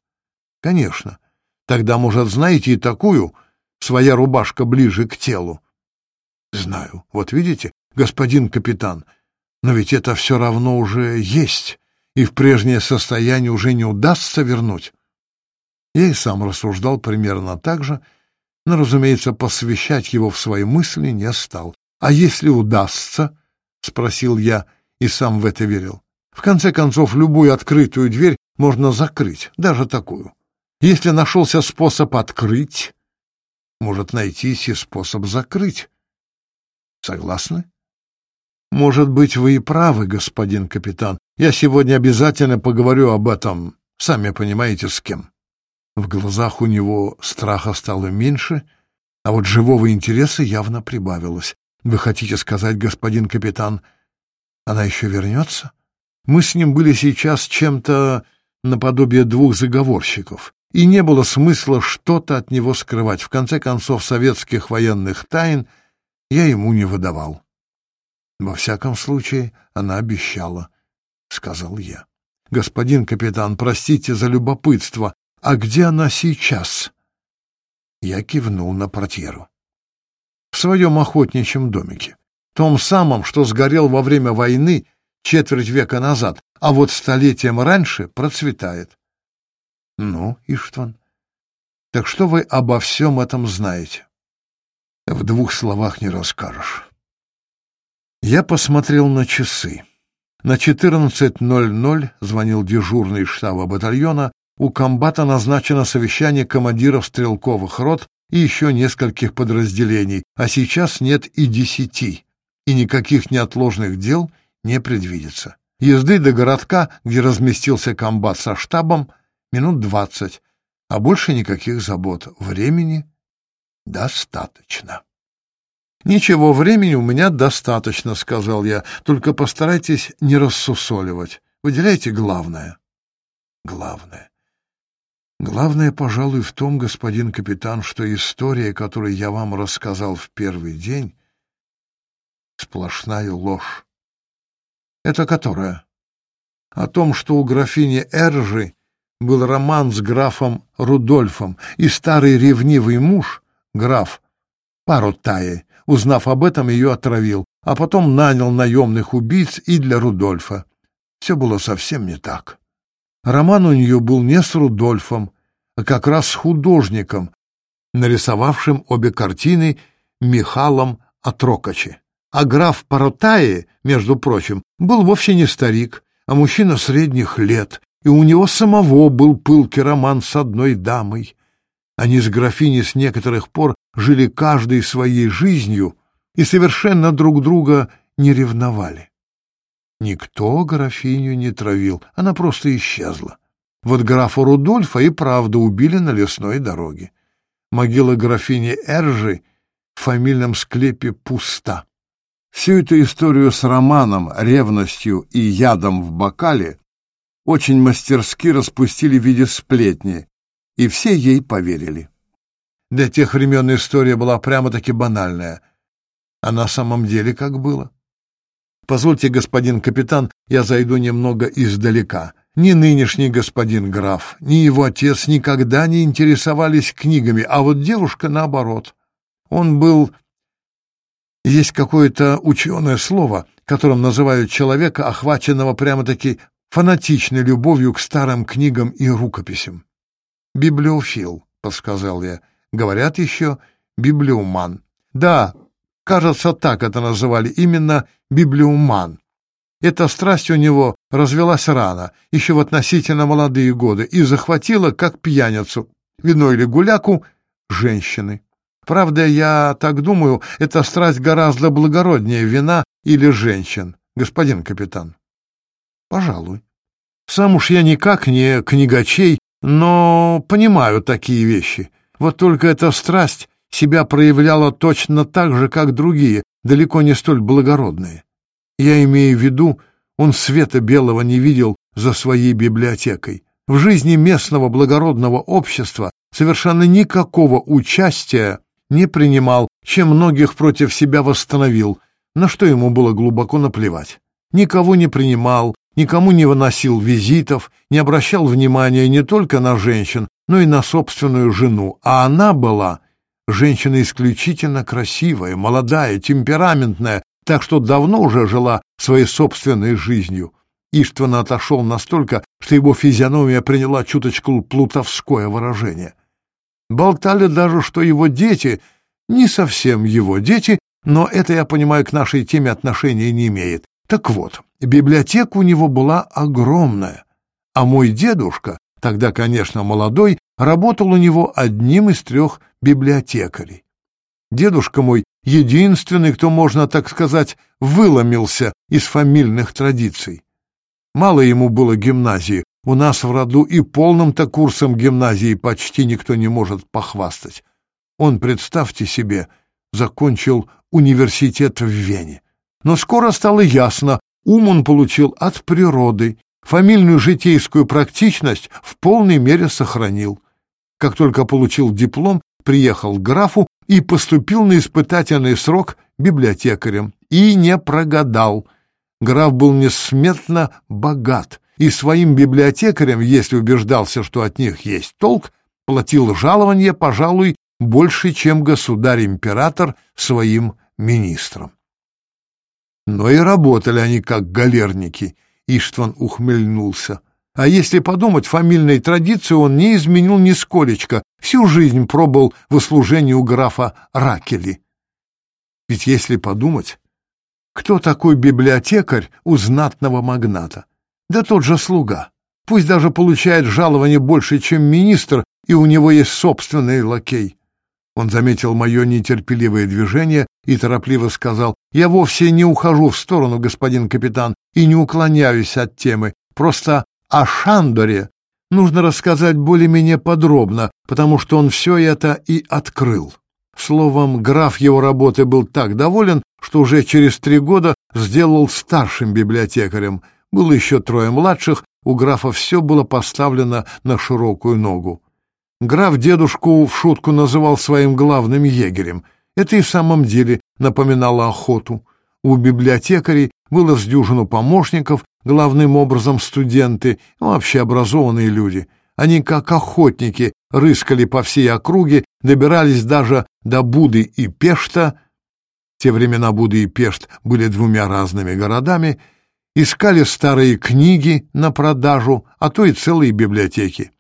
Конечно. Тогда, может, знаете и такую — своя рубашка ближе к телу. Знаю. Вот видите, господин капитан, но ведь это все равно уже есть, и в прежнее состояние уже не удастся вернуть. Я и сам рассуждал примерно так же, но, разумеется, посвящать его в свои мысли не стал. «А если удастся?» — спросил я и сам в это верил. «В конце концов, любую открытую дверь можно закрыть, даже такую. Если нашелся способ открыть, может найтись и способ закрыть. Согласны? Может быть, вы и правы, господин капитан. Я сегодня обязательно поговорю об этом, сами понимаете, с кем. В глазах у него страха стало меньше, а вот живого интереса явно прибавилось. Вы хотите сказать, господин капитан, она еще вернется? Мы с ним были сейчас чем-то наподобие двух заговорщиков и не было смысла что-то от него скрывать. В конце концов, советских военных тайн я ему не выдавал. Во всяком случае, она обещала, — сказал я. «Господин капитан, простите за любопытство, а где она сейчас?» Я кивнул на портьеру. «В своем охотничьем домике, том самом, что сгорел во время войны четверть века назад, а вот столетием раньше процветает. Ну, Иштван, так что вы обо всем этом знаете? В двух словах не расскажешь. Я посмотрел на часы. На 14.00 звонил дежурный штаба батальона, у комбата назначено совещание командиров стрелковых рот и еще нескольких подразделений, а сейчас нет и десяти, и никаких неотложных дел не предвидится. Езды до городка, где разместился комбат со штабом, минут двадцать, а больше никаких забот. Времени достаточно. «Ничего, времени у меня достаточно», — сказал я. «Только постарайтесь не рассусоливать. Выделяйте главное». «Главное». Главное, пожалуй, в том, господин капитан, что история, которую я вам рассказал в первый день, сплошная ложь. Это которая? О том, что у графини Эржи был роман с графом Рудольфом, и старый ревнивый муж, граф Парутаи, узнав об этом, ее отравил, а потом нанял наемных убийц и для Рудольфа. Все было совсем не так. Роман у нее был не с Рудольфом, а как раз с художником, нарисовавшим обе картины Михалом Атрокачи. А граф Паротаи, между прочим, был вовсе не старик, а мужчина средних лет, и у него самого был пылкий роман с одной дамой. Они с графиней с некоторых пор жили каждой своей жизнью и совершенно друг друга не ревновали. Никто графиню не травил, она просто исчезла. Вот графа Рудольфа и правда убили на лесной дороге. Могила графини Эржи в фамильном склепе пуста. Всю эту историю с романом, ревностью и ядом в бокале очень мастерски распустили в виде сплетни, и все ей поверили. Для тех времен история была прямо-таки банальная, а на самом деле как было. Позвольте, господин капитан, я зайду немного издалека. Ни нынешний господин граф, ни его отец никогда не интересовались книгами, а вот девушка наоборот. Он был... Есть какое-то ученое слово, которым называют человека, охваченного прямо-таки фанатичной любовью к старым книгам и рукописям. «Библиофил», — подсказал я. «Говорят еще библиуман. «Да, кажется, так это называли, именно библиуман. Эта страсть у него развелась рано, еще в относительно молодые годы, и захватила, как пьяницу, вино или гуляку, женщины. Правда, я так думаю, эта страсть гораздо благороднее вина или женщин, господин капитан. Пожалуй. Сам уж я никак не книгачей, но понимаю такие вещи. Вот только эта страсть себя проявляла точно так же, как другие, далеко не столь благородные. Я имею в виду, он света белого не видел за своей библиотекой. В жизни местного благородного общества совершенно никакого участия не принимал, чем многих против себя восстановил, на что ему было глубоко наплевать. Никого не принимал, никому не выносил визитов, не обращал внимания не только на женщин, но и на собственную жену, а она была женщина исключительно красивая, молодая, темпераментная, так что давно уже жила своей собственной жизнью. Иштван отошел настолько, что его физиономия приняла чуточку плутовское выражение. Болтали даже, что его дети, не совсем его дети, но это, я понимаю, к нашей теме отношения не имеет, так вот, библиотека у него была огромная, а мой дедушка, тогда, конечно, молодой, работал у него одним из трех библиотекарей. Дедушка мой единственный, кто, можно так сказать, выломился из фамильных традиций. Мало ему было гимназии, у нас в роду и полным-то курсом гимназии почти никто не может похвастать. Он, представьте себе, закончил университет в Вене. Но скоро стало ясно, ум он получил от природы, фамильную житейскую практичность в полной мере сохранил. Как только получил диплом, приехал к графу и поступил на испытательный срок библиотекарем. И не прогадал. Граф был несметно богат, и своим библиотекарям, если убеждался, что от них есть толк, платил жалование, пожалуй, больше, чем государь-император своим министрам. Но и работали они как галерники, Иштван ухмыльнулся. А если подумать, фамильной традиции он не изменил нисколечко, всю жизнь пробыл в служении у графа Ракели. Ведь если подумать, кто такой библиотекарь у знатного магната? Да тот же слуга. Пусть даже получает жалование больше, чем министр, и у него есть собственный лакей. Он заметил мое нетерпеливое движение и торопливо сказал, «Я вовсе не ухожу в сторону, господин капитан, и не уклоняюсь от темы. Просто о Шандоре нужно рассказать более-менее подробно, потому что он все это и открыл». Словом, граф его работы был так доволен, что уже через три года сделал старшим библиотекарем. Было еще трое младших, у графа все было поставлено на широкую ногу. Граф дедушку в шутку называл своим главным егерем — это и в самом деле напоминало охоту. У библиотекарей было с дюжину помощников, главным образом студенты, ну, вообще образованные люди. Они, как охотники, рыскали по всей округе, добирались даже до Буды и Пешта. Те времена Буды и Пешт были двумя разными городами. Искали старые книги на продажу, а то и целые библиотеки.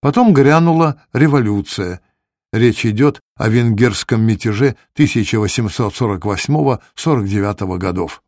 Потом грянула революция — Речь идет о венгерском мятеже 1848-49 годов.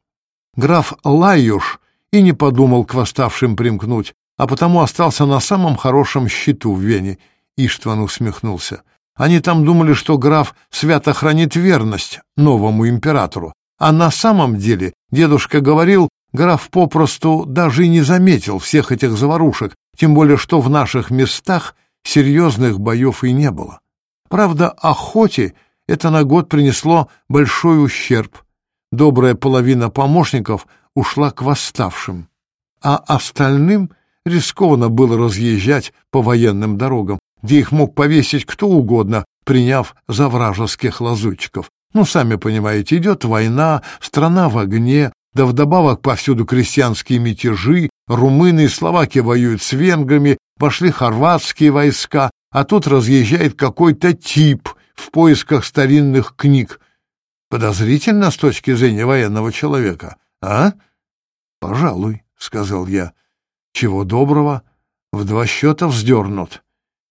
Граф Лайюш и не подумал к восставшим примкнуть, а потому остался на самом хорошем счету в Вене. Иштван усмехнулся. Они там думали, что граф свято хранит верность новому императору, а на самом деле, дедушка говорил, граф попросту даже и не заметил всех этих заварушек, тем более что в наших местах серьезных боев и не было. Правда, охоте это на год принесло большой ущерб. Добрая половина помощников ушла к восставшим, а остальным рискованно было разъезжать по военным дорогам, где их мог повесить кто угодно, приняв за вражеских лазутчиков. Ну, сами понимаете, идет война, страна в огне, да вдобавок повсюду крестьянские мятежи, румыны и словаки воюют с венграми, пошли хорватские войска, а тут разъезжает какой-то тип в поисках старинных книг. Подозрительно с точки зрения военного человека, а? «Пожалуй», — сказал я. «Чего доброго, в два счета вздернут,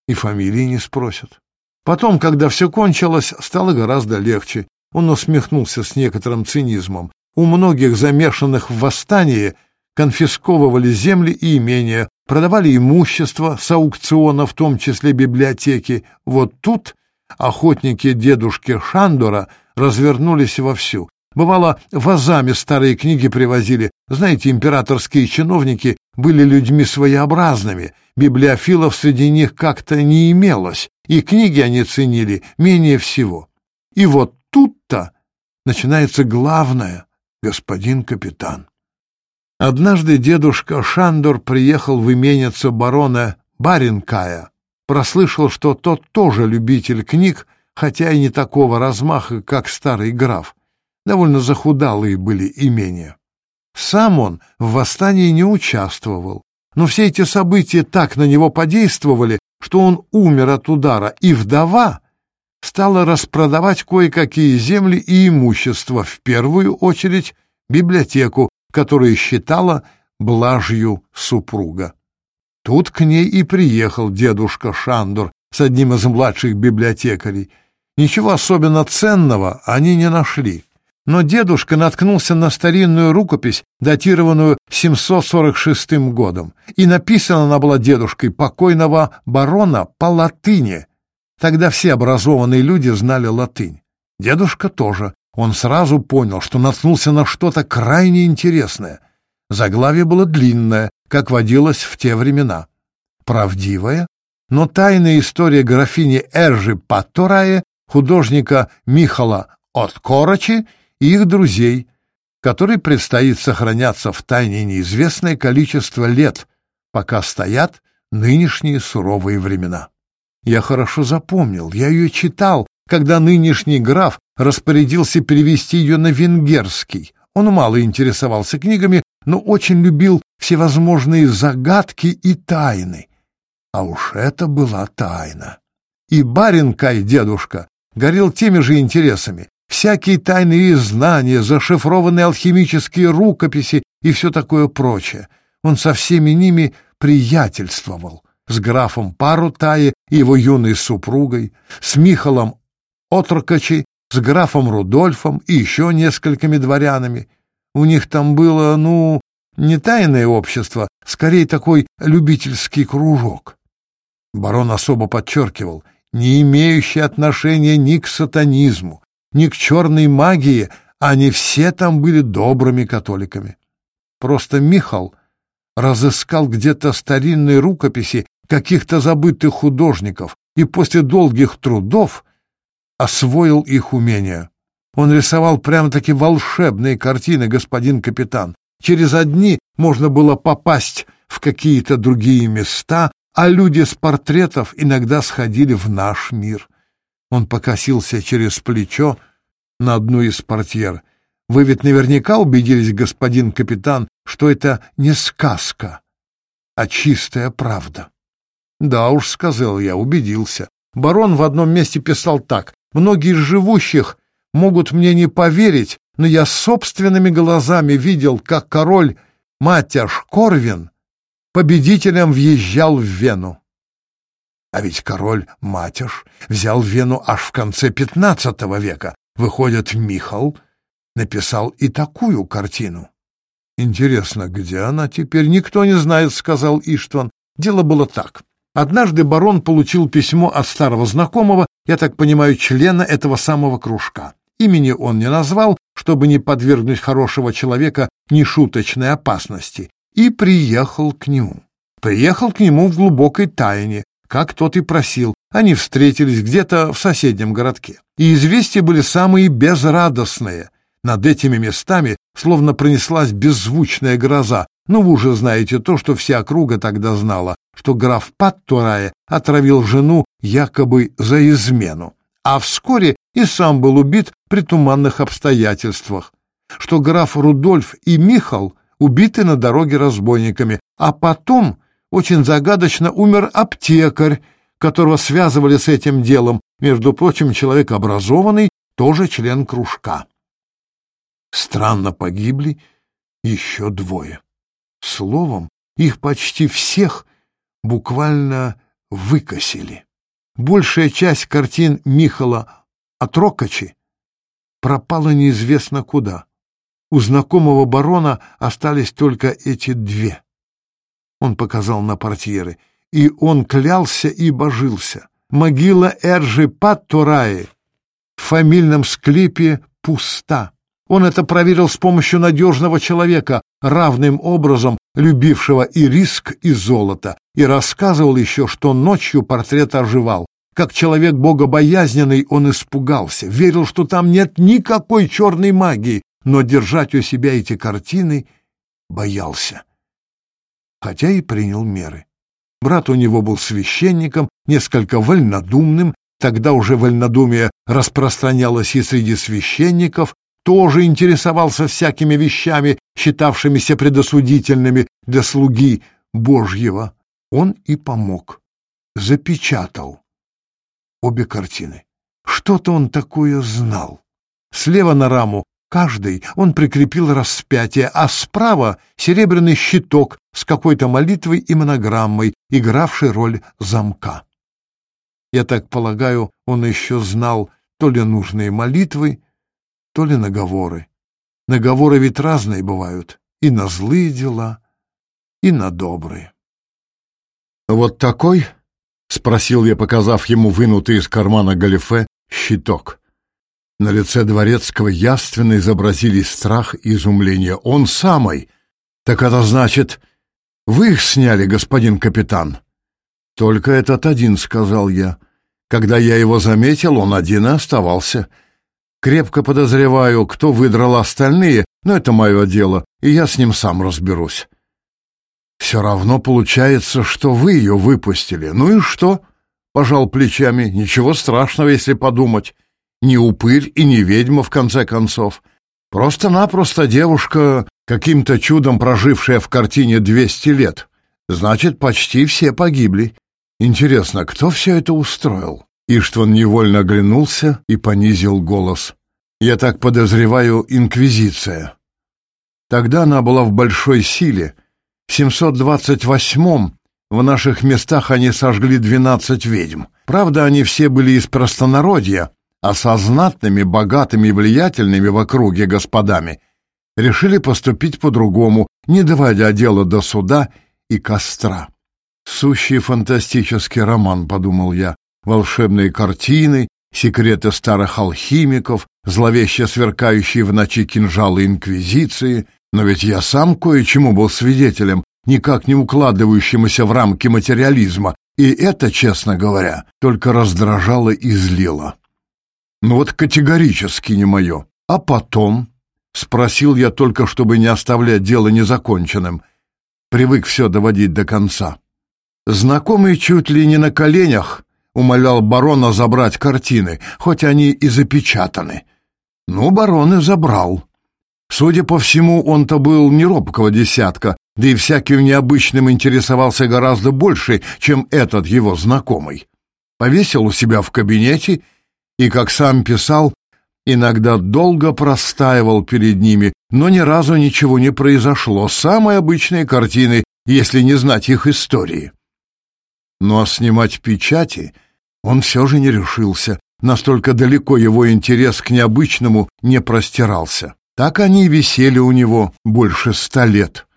и фамилии не спросят». Потом, когда все кончилось, стало гораздо легче. Он усмехнулся с некоторым цинизмом. У многих замешанных в восстании конфисковывали земли и имения, продавали имущество с аукциона, в том числе библиотеки. Вот тут охотники дедушки Шандора развернулись вовсю. Бывало, вазами старые книги привозили. Знаете, императорские чиновники были людьми своеобразными, библиофилов среди них как-то не имелось, и книги они ценили менее всего. И вот тут-то начинается главное, господин капитан. Однажды дедушка Шандор приехал в именицу барона Баренкая, прослышал, что тот тоже любитель книг, хотя и не такого размаха, как старый граф. Довольно захудалые были имения. Сам он в восстании не участвовал, но все эти события так на него подействовали, что он умер от удара, и вдова стала распродавать кое-какие земли и имущество, в первую очередь библиотеку, которые считала блажью супруга. Тут к ней и приехал дедушка Шандор с одним из младших библиотекарей. Ничего особенно ценного они не нашли. Но дедушка наткнулся на старинную рукопись, датированную 746 годом, и написана она была дедушкой покойного барона по латыни. Тогда все образованные люди знали латынь. Дедушка тоже он сразу понял, что наткнулся на что-то крайне интересное. Заглавие было длинное, как водилось в те времена. Правдивая, но тайная история графини Эржи Паторае, художника Михала Откорочи и их друзей, которой предстоит сохраняться в тайне неизвестное количество лет, пока стоят нынешние суровые времена. Я хорошо запомнил, я ее читал, когда нынешний граф распорядился перевести ее на венгерский. Он мало интересовался книгами, но очень любил всевозможные загадки и тайны. А уж это была тайна. И баринкай дедушка горел теми же интересами. Всякие тайные знания, зашифрованные алхимические рукописи и все такое прочее. Он со всеми ними приятельствовал. С графом Парутае и его юной супругой, с Михалом Отрокачи с графом Рудольфом и еще несколькими дворянами. У них там было, ну, не тайное общество, скорее такой любительский кружок. Барон особо подчеркивал, не имеющий отношения ни к сатанизму, ни к черной магии, они все там были добрыми католиками. Просто Михал разыскал где-то старинные рукописи каких-то забытых художников и после долгих трудов освоил их умения. Он рисовал прямо-таки волшебные картины, господин капитан. Через одни можно было попасть в какие-то другие места, а люди с портретов иногда сходили в наш мир. Он покосился через плечо на одну из портьер. Вы ведь наверняка убедились, господин капитан, что это не сказка, а чистая правда. Да уж, сказал я, убедился. Барон в одном месте писал так. Многие из живущих могут мне не поверить, но я собственными глазами видел, как король Матяш Корвин победителем въезжал в Вену. А ведь король Матяш взял Вену аж в конце XV века. Выходит, Михал написал и такую картину. «Интересно, где она теперь? Никто не знает», — сказал Иштван. Дело было так. Однажды барон получил письмо от старого знакомого, я так понимаю, члена этого самого кружка. Имени он не назвал, чтобы не подвергнуть хорошего человека нешуточной опасности, и приехал к нему. Приехал к нему в глубокой тайне, как тот и просил. Они встретились где-то в соседнем городке. И известия были самые безрадостные. Над этими местами словно пронеслась беззвучная гроза. Ну, вы уже знаете то, что вся округа тогда знала что граф Паттурая отравил жену якобы за измену, а вскоре и сам был убит при туманных обстоятельствах, что граф Рудольф и Михал убиты на дороге разбойниками, а потом очень загадочно умер аптекарь, которого связывали с этим делом, между прочим, человек образованный, тоже член кружка. Странно погибли еще двое. Словом, их почти всех буквально выкосили. Большая часть картин Михала Отрокачи пропала неизвестно куда. У знакомого барона остались только эти две. Он показал на портьеры, и он клялся и божился. Могила Эржи Паттураи в фамильном склепе пуста. Он это проверил с помощью надежного человека, равным образом любившего и риск, и золото, и рассказывал еще, что ночью портрет оживал. Как человек богобоязненный он испугался, верил, что там нет никакой черной магии, но держать у себя эти картины боялся. Хотя и принял меры. Брат у него был священником, несколько вольнодумным, тогда уже вольнодумие распространялось и среди священников, тоже интересовался всякими вещами, считавшимися предосудительными для слуги Божьего. Он и помог. Запечатал обе картины. Что-то он такое знал. Слева на раму каждый он прикрепил распятие, а справа — серебряный щиток с какой-то молитвой и монограммой, игравшей роль замка. Я так полагаю, он еще знал то ли нужные молитвы, то ли наговоры. Наговоры ведь разные бывают, и на злые дела, и на добрые. «Вот такой?» — спросил я, показав ему вынутый из кармана галифе щиток. На лице Дворецкого явственно изобразили страх и изумление. «Он самый!» «Так это значит, вы их сняли, господин капитан?» «Только этот один», — сказал я. «Когда я его заметил, он один и оставался». Крепко подозреваю, кто выдрал остальные, но это мое дело, и я с ним сам разберусь. Все равно получается, что вы ее выпустили. Ну и что? Пожал плечами. Ничего страшного, если подумать. Не упырь и не ведьма, в конце концов. Просто-напросто девушка, каким-то чудом прожившая в картине 200 лет. Значит, почти все погибли. Интересно, кто все это устроил? Иштван невольно оглянулся и понизил голос. Я так подозреваю, инквизиция. Тогда она была в большой силе. В 728-м в наших местах они сожгли 12 ведьм. Правда, они все были из простонародья, а со знатными, богатыми и влиятельными в округе господами решили поступить по-другому, не доводя дело до суда и костра. Сущий фантастический роман, подумал я, волшебные картины, секреты старых алхимиков, зловеще сверкающие в ночи кинжалы Инквизиции, но ведь я сам кое-чему был свидетелем, никак не укладывающемуся в рамки материализма, и это, честно говоря, только раздражало и злило. Ну вот категорически не мое. А потом? Спросил я только, чтобы не оставлять дело незаконченным. Привык все доводить до конца. Знакомый чуть ли не на коленях, умолял барона забрать картины, хоть они и запечатаны. Ну, барон и забрал. Судя по всему, он-то был не робкого десятка, да и всяким необычным интересовался гораздо больше, чем этот его знакомый. Повесил у себя в кабинете и, как сам писал, иногда долго простаивал перед ними, но ни разу ничего не произошло. Самые обычные картины, если не знать их истории. Но снимать печати — он все же не решился, настолько далеко его интерес к необычному не простирался. Так они и висели у него больше ста лет.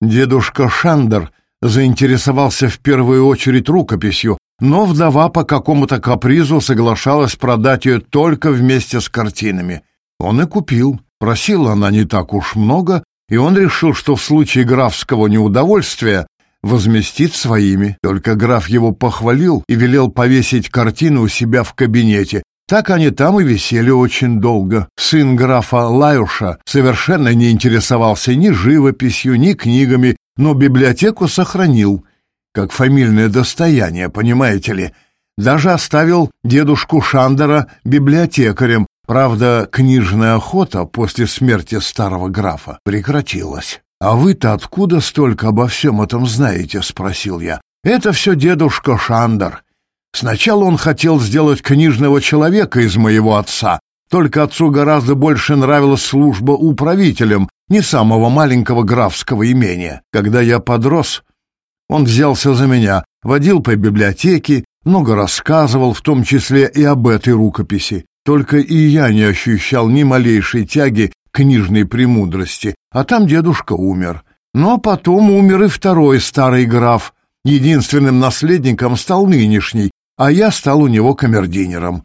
Дедушка Шандер заинтересовался в первую очередь рукописью, но вдова по какому-то капризу соглашалась продать ее только вместе с картинами. Он и купил. Просила она не так уж много, и он решил, что в случае графского неудовольствия возместит своими. Только граф его похвалил и велел повесить картину у себя в кабинете. Так они там и висели очень долго. Сын графа Лаюша совершенно не интересовался ни живописью, ни книгами, но библиотеку сохранил, как фамильное достояние, понимаете ли. Даже оставил дедушку Шандера библиотекарем, Правда, книжная охота после смерти старого графа прекратилась. «А вы-то откуда столько обо всем этом знаете?» — спросил я. «Это все дедушка Шандер. Сначала он хотел сделать книжного человека из моего отца, только отцу гораздо больше нравилась служба управителем, не самого маленького графского имения. Когда я подрос, он взялся за меня, водил по библиотеке, много рассказывал, в том числе и об этой рукописи. Только и я не ощущал ни малейшей тяги к книжной премудрости, а там дедушка умер. Но потом умер и второй старый граф. Единственным наследником стал нынешний, а я стал у него камердинером.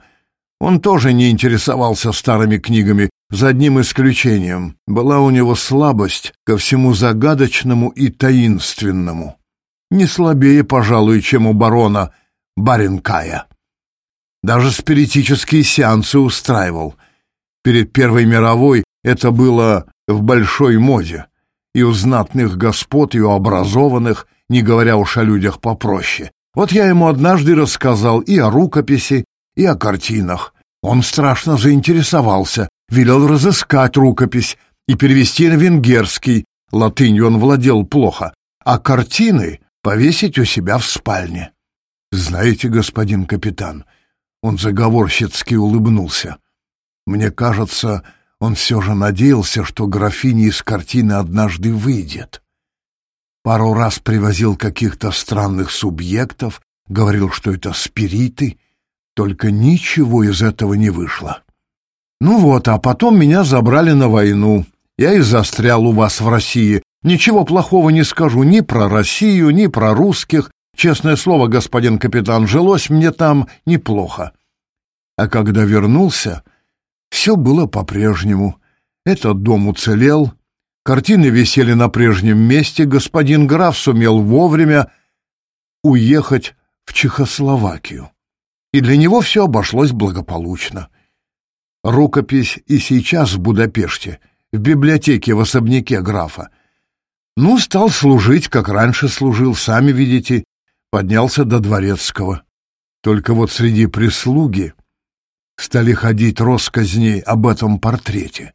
Он тоже не интересовался старыми книгами, за одним исключением. Была у него слабость ко всему загадочному и таинственному. Не слабее, пожалуй, чем у барона Баренкая. Даже спиритические сеансы устраивал. Перед Первой мировой это было в большой моде, и у знатных господ, и у образованных, не говоря уж о людях попроще. Вот я ему однажды рассказал и о рукописи, и о картинах. Он страшно заинтересовался, велел разыскать рукопись и перевести на венгерский, латынью он владел плохо, а картины повесить у себя в спальне. «Знаете, господин капитан...» Он заговорщицки улыбнулся. «Мне кажется, он все же надеялся, что графиня из картины однажды выйдет. Пару раз привозил каких-то странных субъектов, говорил, что это спириты, только ничего из этого не вышло. Ну вот, а потом меня забрали на войну. Я и застрял у вас в России. Ничего плохого не скажу ни про Россию, ни про русских. Честное слово, господин капитан, жилось мне там неплохо. А когда вернулся, все было по-прежнему. Этот дом уцелел, картины висели на прежнем месте, господин граф сумел вовремя уехать в Чехословакию. И для него все обошлось благополучно. Рукопись и сейчас в Будапеште, в библиотеке в особняке графа. Ну, стал служить, как раньше служил, сами видите, поднялся до дворецкого. Только вот среди прислуги стали ходить россказни об этом портрете.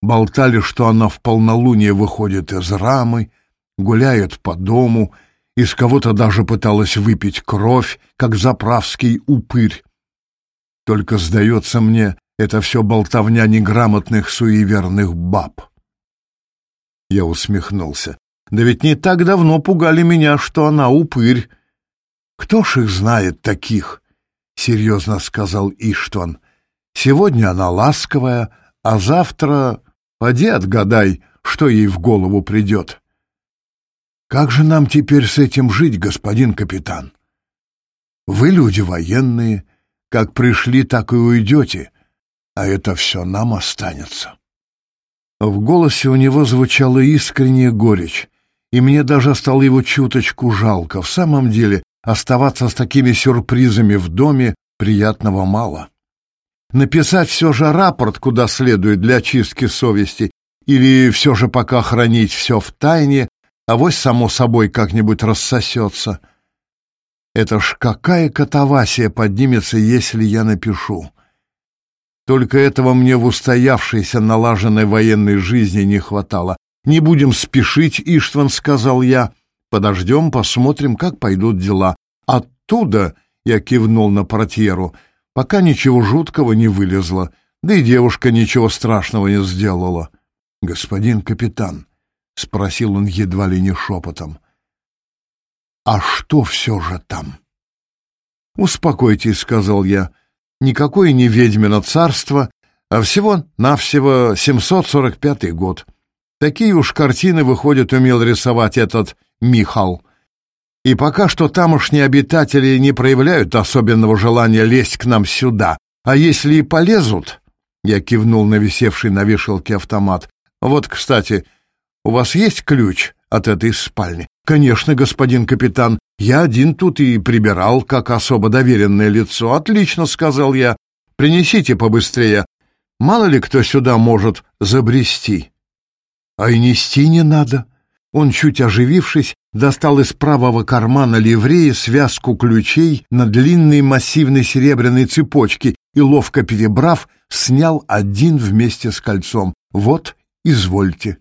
Болтали, что она в полнолуние выходит из рамы, гуляет по дому, из кого-то даже пыталась выпить кровь, как заправский упырь. Только, сдается мне, это все болтовня неграмотных суеверных баб. Я усмехнулся. Да ведь не так давно пугали меня, что она упырь. Кто ж их знает таких? — серьезно сказал Иштван. «Сегодня она ласковая, а завтра поди отгадай, что ей в голову придет». «Как же нам теперь с этим жить, господин капитан? Вы люди военные, как пришли, так и уйдете, а это все нам останется». В голосе у него звучала искренняя горечь и мне даже стало его чуточку жалко. В самом деле, оставаться с такими сюрпризами в доме приятного мало. Написать все же рапорт куда следует для очистки совести, или все же пока хранить все в тайне, а вось само собой как-нибудь рассосется. Это ж какая катавасия поднимется, если я напишу. Только этого мне в устоявшейся налаженной военной жизни не хватало. «Не будем спешить, Иштван», — сказал я. «Подождем, посмотрим, как пойдут дела. Оттуда...» — я кивнул на портьеру. «Пока ничего жуткого не вылезло, да и девушка ничего страшного не сделала». «Господин капитан», — спросил он едва ли не шепотом, — «а что все же там?» «Успокойтесь», — сказал я, — «никакое не ведьмино царство, а всего-навсего 745 год». Такие уж картины, выходит, умел рисовать этот Михал. И пока что тамошние обитатели не проявляют особенного желания лезть к нам сюда. А если и полезут...» Я кивнул на висевший на вешалке автомат. «Вот, кстати, у вас есть ключ от этой спальни?» «Конечно, господин капитан. Я один тут и прибирал, как особо доверенное лицо. Отлично, — сказал я. Принесите побыстрее. Мало ли кто сюда может забрести». А и нести не надо. Он, чуть оживившись, достал из правого кармана ливрея связку ключей на длинной массивной серебряной цепочке и, ловко перебрав, снял один вместе с кольцом. «Вот, извольте».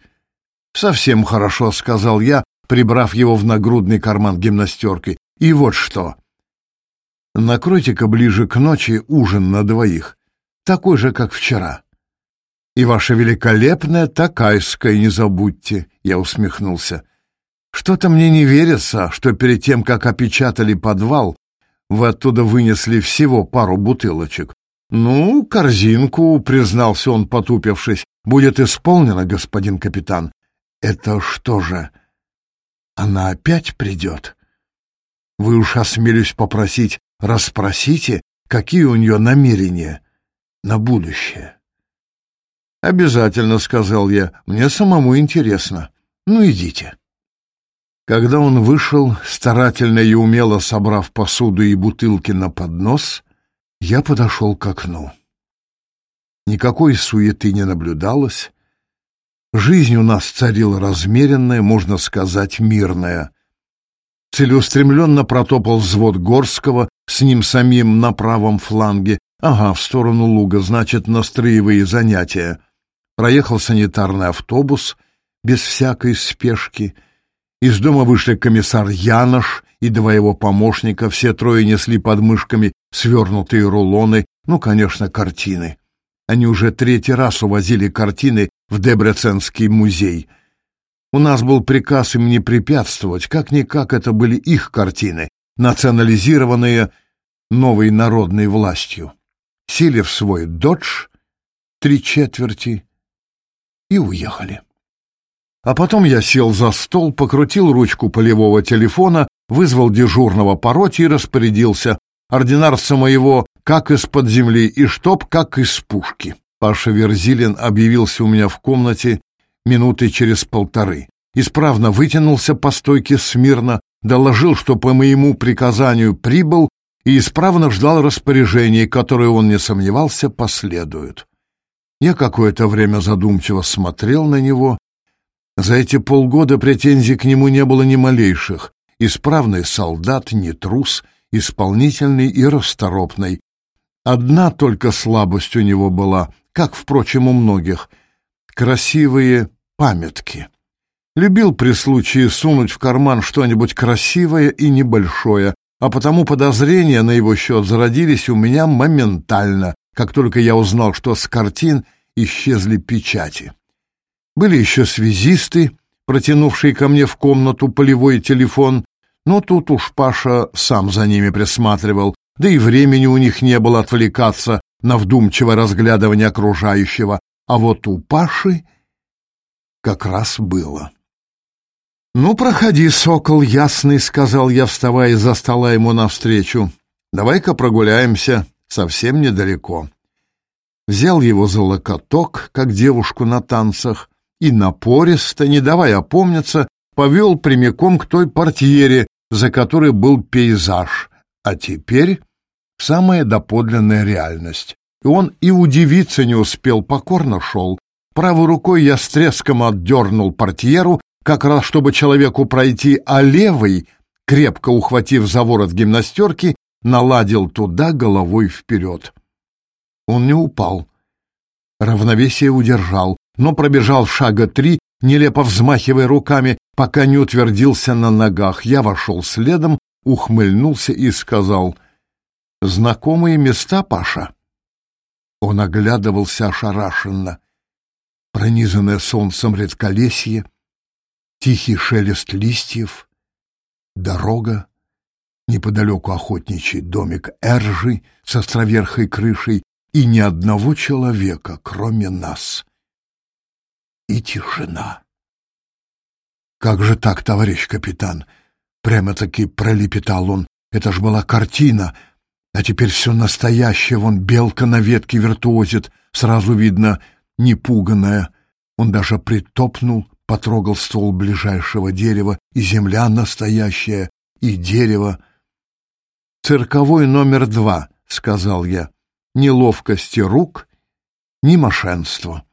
«Совсем хорошо», — сказал я, прибрав его в нагрудный карман гимнастерки. «И вот что. Накройте-ка ближе к ночи ужин на двоих, такой же, как вчера». И ваше великолепное такайская не забудьте, я усмехнулся. Что-то мне не верится, что перед тем, как опечатали подвал, вы оттуда вынесли всего пару бутылочек. Ну, корзинку, признался он, потупившись, будет исполнено, господин капитан. Это что же? Она опять придет? Вы уж осмелюсь попросить, расспросите, какие у нее намерения на будущее. «Обязательно», — сказал я, — «мне самому интересно. Ну, идите». Когда он вышел, старательно и умело собрав посуду и бутылки на поднос, я подошел к окну. Никакой суеты не наблюдалось. Жизнь у нас царила размеренная, можно сказать, мирная. Целеустремленно протопал взвод Горского, с ним самим на правом фланге. Ага, в сторону луга, значит, на строевые занятия проехал санитарный автобус без всякой спешки. Из дома вышли комиссар Янош и два его помощника, все трое несли под мышками свернутые рулоны, ну, конечно, картины. Они уже третий раз увозили картины в Дебреценский музей. У нас был приказ им не препятствовать, как-никак это были их картины, национализированные новой народной властью. Сели в свой додж три четверти и уехали. А потом я сел за стол, покрутил ручку полевого телефона, вызвал дежурного по роте и распорядился. Ординарца моего как из-под земли и чтоб как из пушки. Паша Верзилин объявился у меня в комнате минуты через полторы. Исправно вытянулся по стойке смирно, доложил, что по моему приказанию прибыл и исправно ждал распоряжений, которые, он не сомневался, последуют. Я какое-то время задумчиво смотрел на него. За эти полгода претензий к нему не было ни малейших. Исправный солдат, не трус, исполнительный и расторопный. Одна только слабость у него была, как, впрочем, у многих. Красивые памятки. Любил при случае сунуть в карман что-нибудь красивое и небольшое, а потому подозрения на его счет зародились у меня моментально, как только я узнал, что с картин исчезли печати. Были еще связисты, протянувшие ко мне в комнату полевой телефон, но тут уж Паша сам за ними присматривал, да и времени у них не было отвлекаться на вдумчивое разглядывание окружающего, а вот у Паши как раз было. «Ну, проходи, сокол ясный», — сказал я, вставая из-за стола ему навстречу. «Давай-ка прогуляемся» совсем недалеко. Взял его за локоток, как девушку на танцах, и напористо, не давая опомниться, повел прямиком к той портьере, за которой был пейзаж. А теперь самая доподлинная реальность. И он и удивиться не успел, покорно шел. Правой рукой я с треском отдернул портьеру, как раз чтобы человеку пройти, а левой, крепко ухватив за ворот гимнастерки, наладил туда головой вперед. Он не упал. Равновесие удержал, но пробежал шага три, нелепо взмахивая руками, пока не утвердился на ногах. Я вошел следом, ухмыльнулся и сказал «Знакомые места, Паша?» Он оглядывался ошарашенно. Пронизанное солнцем редколесье, тихий шелест листьев, дорога, Неподалеку охотничий домик Эржи с островерхой крышей и ни одного человека, кроме нас. И тишина. «Как же так, товарищ капитан?» Прямо-таки пролепетал он. «Это ж была картина!» А теперь все настоящее, вон белка на ветке виртуозит, сразу видно, непуганная. Он даже притопнул, потрогал ствол ближайшего дерева, и земля настоящая, и дерево цирковой номер два», — сказал я. «Ни ловкости рук, ни мошенства».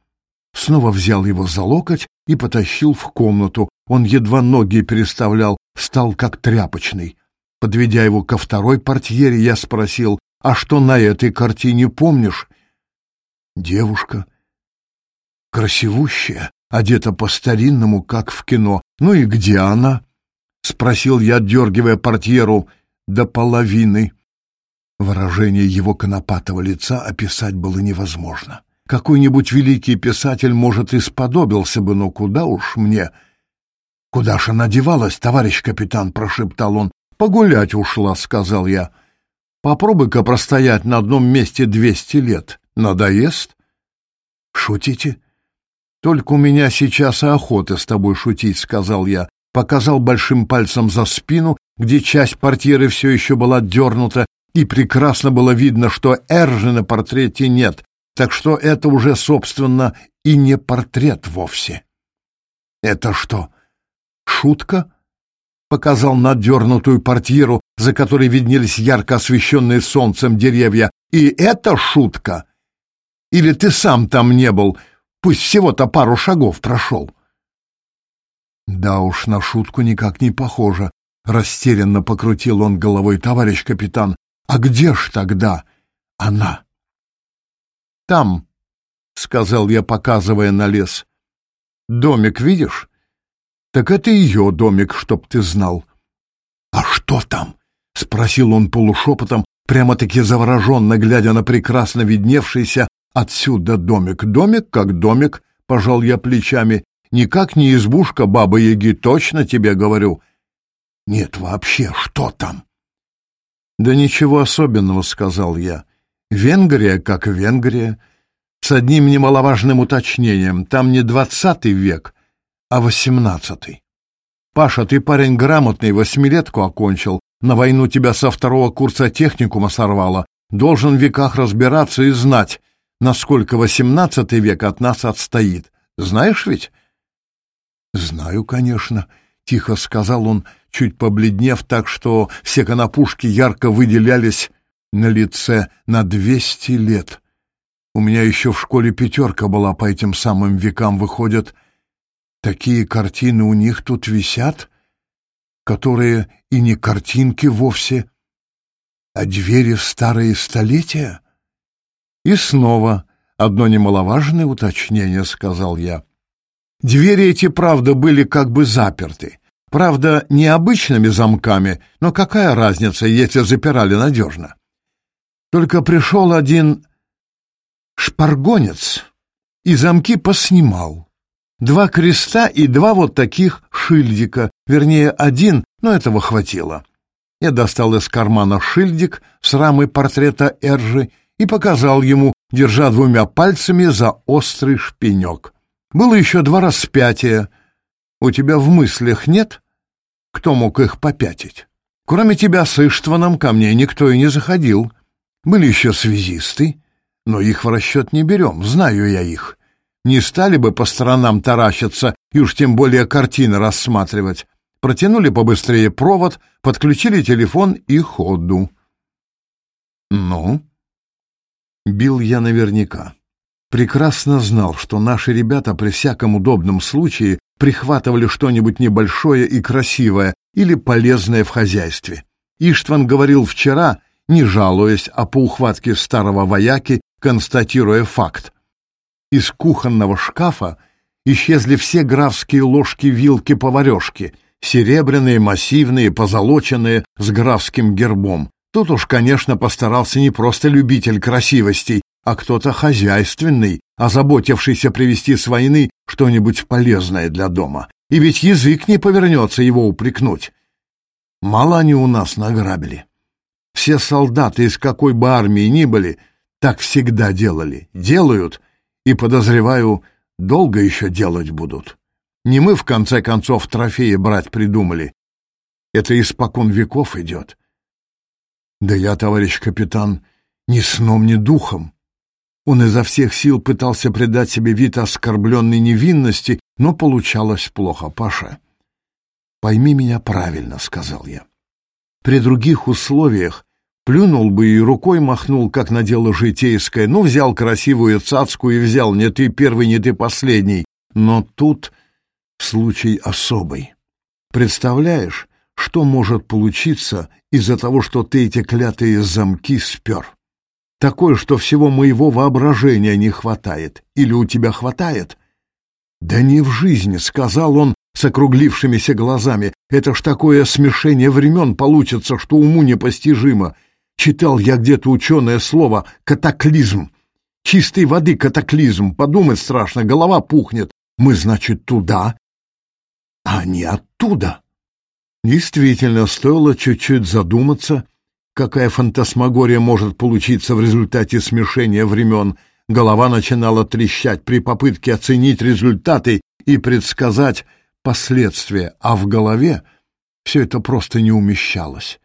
Снова взял его за локоть и потащил в комнату. Он едва ноги переставлял, стал как тряпочный. Подведя его ко второй портьере, я спросил, «А что на этой картине помнишь?» Девушка. Красивущая, одета по-старинному, как в кино. «Ну и где она?» — спросил я, дергивая портьеру до половины. Выражение его конопатого лица описать было невозможно. Какой-нибудь великий писатель, может, и сподобился бы, но куда уж мне... — Куда ж она девалась, товарищ капитан? — прошептал он. — Погулять ушла, — сказал я. — Попробуй-ка простоять на одном месте двести лет. Надоест? — Шутите? — Только у меня сейчас и охота с тобой шутить, — сказал я показал большим пальцем за спину, где часть портьеры все еще была дернута, и прекрасно было видно, что Эржи на портрете нет, так что это уже, собственно, и не портрет вовсе. «Это что, шутка?» — показал надернутую портьеру, за которой виднелись ярко освещенные солнцем деревья. «И это шутка? Или ты сам там не был? Пусть всего-то пару шагов прошел». Да уж, на шутку никак не похоже. Растерянно покрутил он головой товарищ капитан. А где ж тогда она? Там, сказал я, показывая на лес. Домик видишь? Так это ее домик, чтоб ты знал. А что там? Спросил он полушепотом, прямо-таки завороженно глядя на прекрасно видневшийся отсюда домик. Домик как домик, пожал я плечами. Никак не избушка бабы-яги, точно тебе говорю. Нет, вообще, что там? Да ничего особенного, сказал я. Венгрия, как Венгрия, с одним немаловажным уточнением. Там не двадцатый век, а восемнадцатый. Паша, ты парень грамотный, восьмилетку окончил. На войну тебя со второго курса техникума сорвало. Должен в веках разбираться и знать, насколько восемнадцатый век от нас отстоит. Знаешь ведь? «Знаю, конечно», — тихо сказал он, чуть побледнев так, что все конопушки ярко выделялись на лице на двести лет. У меня еще в школе пятерка была по этим самым векам, выходит. Такие картины у них тут висят, которые и не картинки вовсе, а двери в старые столетия. И снова одно немаловажное уточнение, — сказал я. Двери эти, правда, были как бы заперты. Правда, не обычными замками, но какая разница, если запирали надежно? Только пришел один шпаргонец и замки поснимал. Два креста и два вот таких шильдика, вернее, один, но этого хватило. Я достал из кармана шильдик с рамой портрета Эржи и показал ему, держа двумя пальцами за острый шпинек. Было еще два распятия. У тебя в мыслях нет, кто мог их попятить? Кроме тебя с Иштваном ко мне никто и не заходил. Были еще связисты, но их в расчет не берем, знаю я их. Не стали бы по сторонам таращиться и уж тем более картины рассматривать. Протянули побыстрее провод, подключили телефон и ходу. Ну? Бил я наверняка прекрасно знал, что наши ребята при всяком удобном случае прихватывали что-нибудь небольшое и красивое или полезное в хозяйстве. Иштван говорил вчера, не жалуясь, а по ухватке старого вояки, констатируя факт. Из кухонного шкафа исчезли все графские ложки, вилки, поварешки, серебряные, массивные, позолоченные, с графским гербом. Тут уж, конечно, постарался не просто любитель красивостей, а кто-то хозяйственный, озаботившийся привезти с войны что-нибудь полезное для дома. И ведь язык не повернется его упрекнуть. Мало они у нас награбили. Все солдаты, из какой бы армии ни были, так всегда делали, делают, и, подозреваю, долго еще делать будут. Не мы, в конце концов, трофеи брать придумали. Это испокон веков идет. Да я, товарищ капитан, ни сном, ни духом. Он изо всех сил пытался придать себе вид оскорбленной невинности, но получалось плохо, Паша. «Пойми меня правильно», — сказал я. При других условиях плюнул бы и рукой махнул, как на дело житейское, ну, взял красивую цацку и взял, не ты первый, не ты последний. Но тут случай особый. Представляешь, что может получиться из-за того, что ты эти клятые замки спер? такой, что всего моего воображения не хватает. Или у тебя хватает? Да не в жизни, сказал он с округлившимися глазами. Это ж такое смешение времен получится, что уму непостижимо. Читал я где-то ученое слово «катаклизм». Чистой воды катаклизм. Подумать страшно, голова пухнет. Мы, значит, туда, а не оттуда. Действительно, стоило чуть-чуть задуматься — Какая фантасмагория может получиться в результате смешения времен? Голова начинала трещать при попытке оценить результаты и предсказать последствия, а в голове все это просто не умещалось.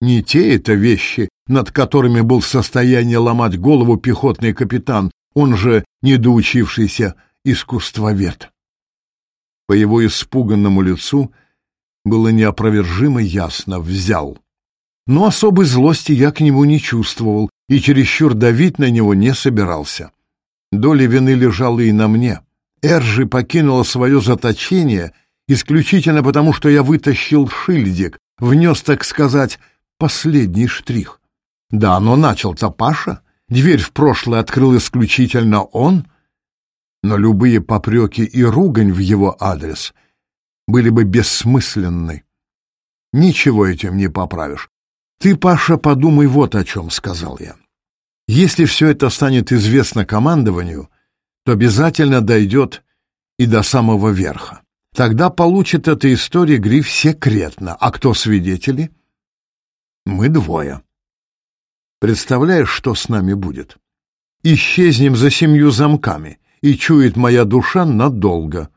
Не те это вещи, над которыми был в состоянии ломать голову пехотный капитан, он же недоучившийся искусствовед. По его испуганному лицу было неопровержимо ясно «взял» но особой злости я к нему не чувствовал и чересчур давить на него не собирался. Доля вины лежала и на мне. Эржи покинула свое заточение исключительно потому, что я вытащил шильдик, внес, так сказать, последний штрих. Да, но начал-то Паша, дверь в прошлое открыл исключительно он, но любые попреки и ругань в его адрес были бы бессмысленны. Ничего этим не поправишь. «Ты, Паша, подумай вот о чем», — сказал я. «Если все это станет известно командованию, то обязательно дойдет и до самого верха. Тогда получит эта история гриф «секретно». А кто свидетели?» «Мы двое». «Представляешь, что с нами будет? Исчезнем за семью замками, и чует моя душа надолго».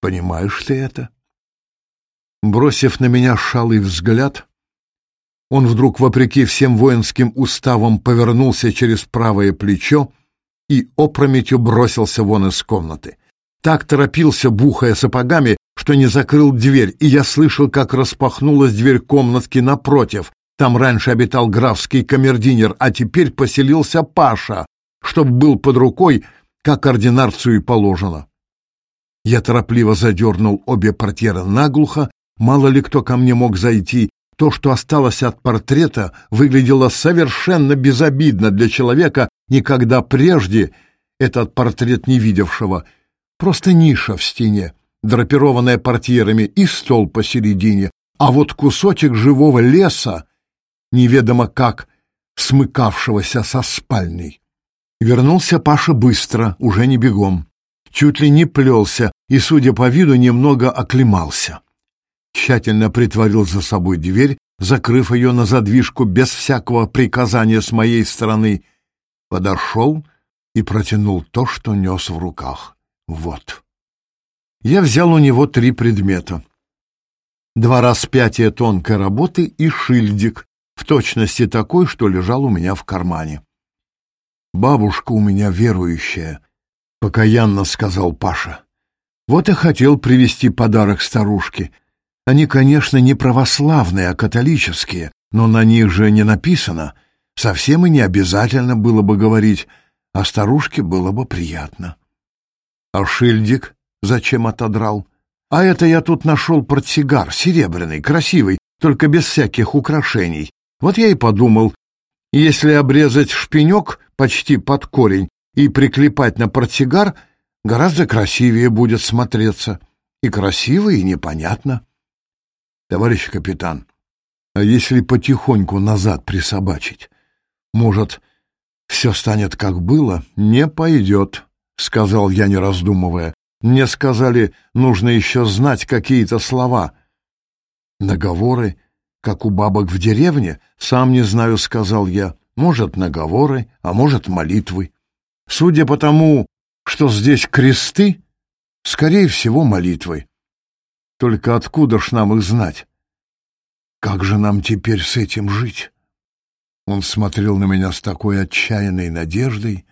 «Понимаешь ты это?» Бросив на меня шалый взгляд, — он вдруг, вопреки всем воинским уставам, повернулся через правое плечо и опрометью бросился вон из комнаты. Так торопился, бухая сапогами, что не закрыл дверь, и я слышал, как распахнулась дверь комнатки напротив. Там раньше обитал графский камердинер, а теперь поселился Паша, чтоб был под рукой, как ординарцию и положено. Я торопливо задернул обе портьеры наглухо, мало ли кто ко мне мог зайти, то, что осталось от портрета, выглядело совершенно безобидно для человека, никогда прежде этот портрет не видевшего. Просто ниша в стене, драпированная портьерами, и стол посередине, а вот кусочек живого леса, неведомо как, смыкавшегося со спальней. Вернулся Паша быстро, уже не бегом. Чуть ли не плелся и, судя по виду, немного оклемался тщательно притворил за собой дверь, закрыв ее на задвижку без всякого приказания с моей стороны, подошел и протянул то, что нес в руках. Вот. Я взял у него три предмета. Два распятия тонкой работы и шильдик, в точности такой, что лежал у меня в кармане. «Бабушка у меня верующая», — покаянно сказал Паша. «Вот и хотел привезти подарок старушке, они, конечно, не православные, а католические, но на них же не написано. Совсем и не обязательно было бы говорить, а старушке было бы приятно. А шильдик зачем отодрал? А это я тут нашел портсигар, серебряный, красивый, только без всяких украшений. Вот я и подумал, если обрезать шпинек почти под корень и приклепать на портсигар, гораздо красивее будет смотреться. И красиво, и непонятно. Товарищ капитан, а если потихоньку назад присобачить? Может, все станет как было? Не пойдет, — сказал я, не раздумывая. Мне сказали, нужно еще знать какие-то слова. Наговоры, как у бабок в деревне, сам не знаю, — сказал я. Может, наговоры, а может, молитвы. Судя по тому, что здесь кресты, скорее всего, молитвы. Только откуда ж нам их знать? Как же нам теперь с этим жить? Он смотрел на меня с такой отчаянной надеждой,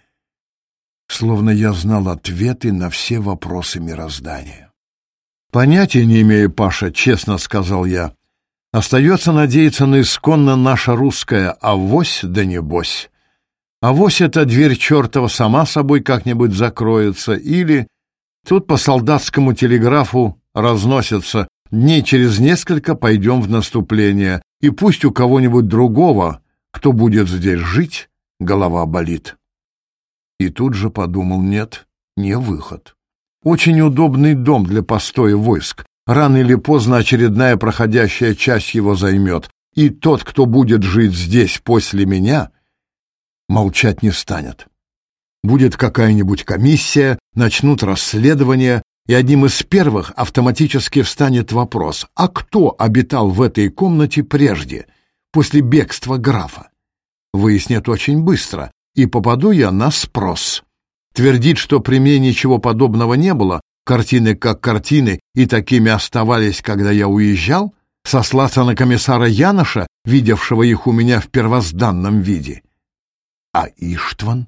словно я знал ответы на все вопросы мироздания. «Понятия не имею, Паша, честно сказал я. Остается надеяться на исконно наша русская «авось да небось». «Авось эта дверь чертова сама собой как-нибудь закроется» или... Тут по солдатскому телеграфу разносятся. Дни через несколько пойдем в наступление, и пусть у кого-нибудь другого, кто будет здесь жить, голова болит. И тут же подумал, нет, не выход. Очень удобный дом для постоя войск. Рано или поздно очередная проходящая часть его займет. И тот, кто будет жить здесь после меня, молчать не станет. Будет какая-нибудь комиссия, начнут расследование, и одним из первых автоматически встанет вопрос, а кто обитал в этой комнате прежде, после бегства графа? Выяснят очень быстро, и попаду я на спрос. Твердить, что при мне ничего подобного не было, картины как картины и такими оставались, когда я уезжал, сослаться на комиссара Яноша, видевшего их у меня в первозданном виде. А Иштван?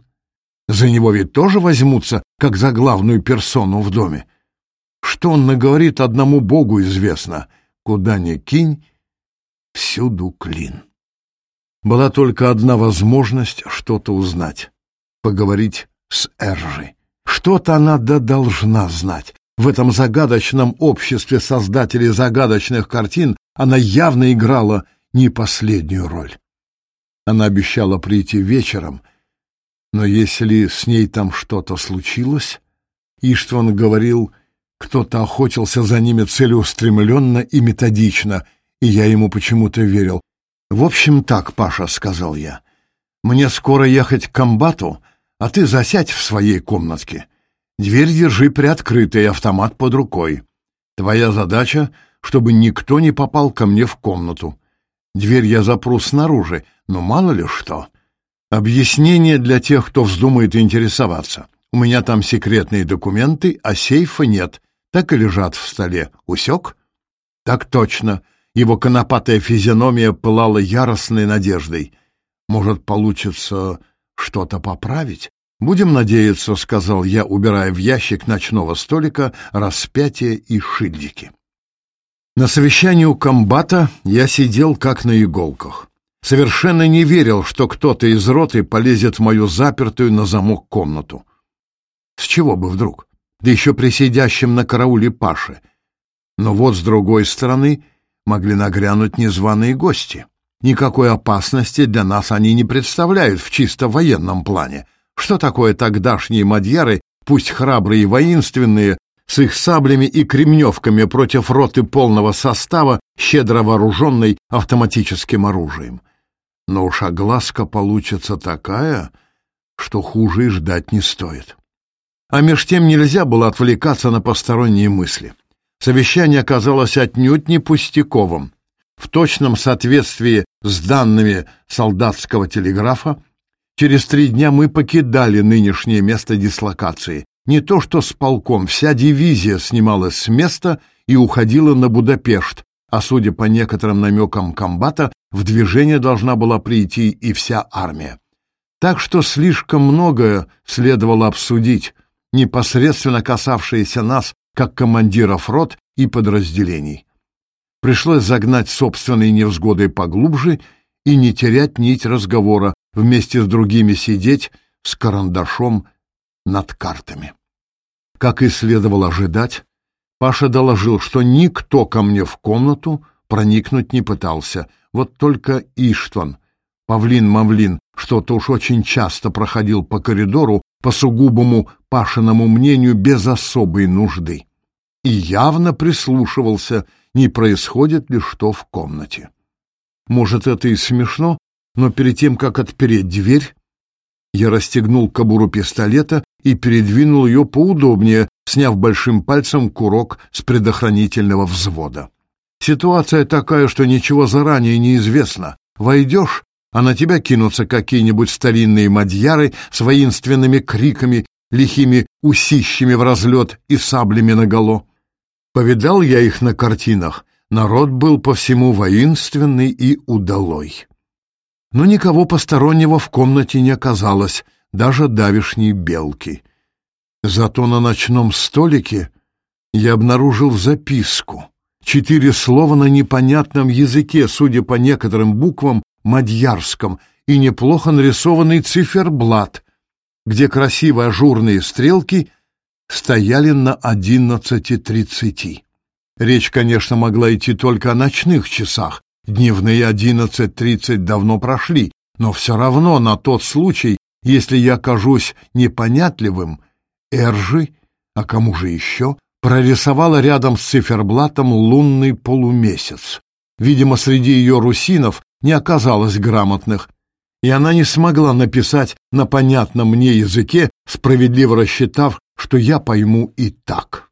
За него ведь тоже возьмутся, как за главную персону в доме. Что он наговорит, одному Богу известно. Куда ни кинь, всюду клин. Была только одна возможность что-то узнать. Поговорить с Эржей. Что-то она да должна знать. В этом загадочном обществе создателей загадочных картин она явно играла не последнюю роль. Она обещала прийти вечером, но если с ней там что-то случилось, Иштван говорил — кто-то охотился за ними целеустремленно и методично, и я ему почему-то верил. «В общем, так, Паша», — сказал я, — «мне скоро ехать к комбату, а ты засядь в своей комнатке. Дверь держи приоткрытой, автомат под рукой. Твоя задача — чтобы никто не попал ко мне в комнату. Дверь я запру снаружи, но мало ли что». Объяснение для тех, кто вздумает интересоваться. У меня там секретные документы, а сейфа нет так и лежат в столе. Усек? Так точно. Его конопатая физиономия пылала яростной надеждой. Может, получится что-то поправить? «Будем надеяться», — сказал я, убирая в ящик ночного столика распятие и шильдики. На совещании у комбата я сидел как на иголках. Совершенно не верил, что кто-то из роты полезет в мою запертую на замок комнату. С чего бы вдруг? да еще при сидящем на карауле Паше. Но вот с другой стороны могли нагрянуть незваные гости. Никакой опасности для нас они не представляют в чисто военном плане. Что такое тогдашние мадьяры, пусть храбрые и воинственные, с их саблями и кремневками против роты полного состава, щедро вооруженной автоматическим оружием? Но уж огласка получится такая, что хуже и ждать не стоит. А меж тем нельзя было отвлекаться на посторонние мысли. Совещание оказалось отнюдь не пустяковым. В точном соответствии с данными солдатского телеграфа, через три дня мы покидали нынешнее место дислокации. Не то что с полком, вся дивизия снималась с места и уходила на Будапешт, а судя по некоторым намекам комбата, в движение должна была прийти и вся армия. Так что слишком многое следовало обсудить, непосредственно касавшиеся нас как командиров рот и подразделений. Пришлось загнать собственные невзгоды поглубже и не терять нить разговора, вместе с другими сидеть с карандашом над картами. Как и следовало ожидать, Паша доложил, что никто ко мне в комнату проникнуть не пытался, вот только Иштван, павлин-мавлин, что-то уж очень часто проходил по коридору, по сугубому Пашиному мнению без особой нужды и явно прислушивался, не происходит ли что в комнате. Может, это и смешно, но перед тем, как отпереть дверь, я расстегнул кобуру пистолета и передвинул ее поудобнее, сняв большим пальцем курок с предохранительного взвода. Ситуация такая, что ничего заранее не известно. Войдешь, а на тебя кинутся какие-нибудь старинные мадьяры с воинственными криками лихими усищами в разлет и саблями наголо. Повидал я их на картинах, народ был по всему воинственный и удалой. Но никого постороннего в комнате не оказалось, даже давишней белки. Зато на ночном столике я обнаружил записку. Четыре слова на непонятном языке, судя по некоторым буквам, мадьярском, и неплохо нарисованный циферблат, где красиво ажурные стрелки стояли на 11.30. Речь, конечно, могла идти только о ночных часах, дневные 11.30 давно прошли, но все равно на тот случай, если я кажусь непонятливым, Эржи, а кому же еще, прорисовала рядом с циферблатом лунный полумесяц. Видимо, среди ее русинов не оказалось грамотных, и она не смогла написать на понятном мне языке, справедливо рассчитав, что я пойму и так.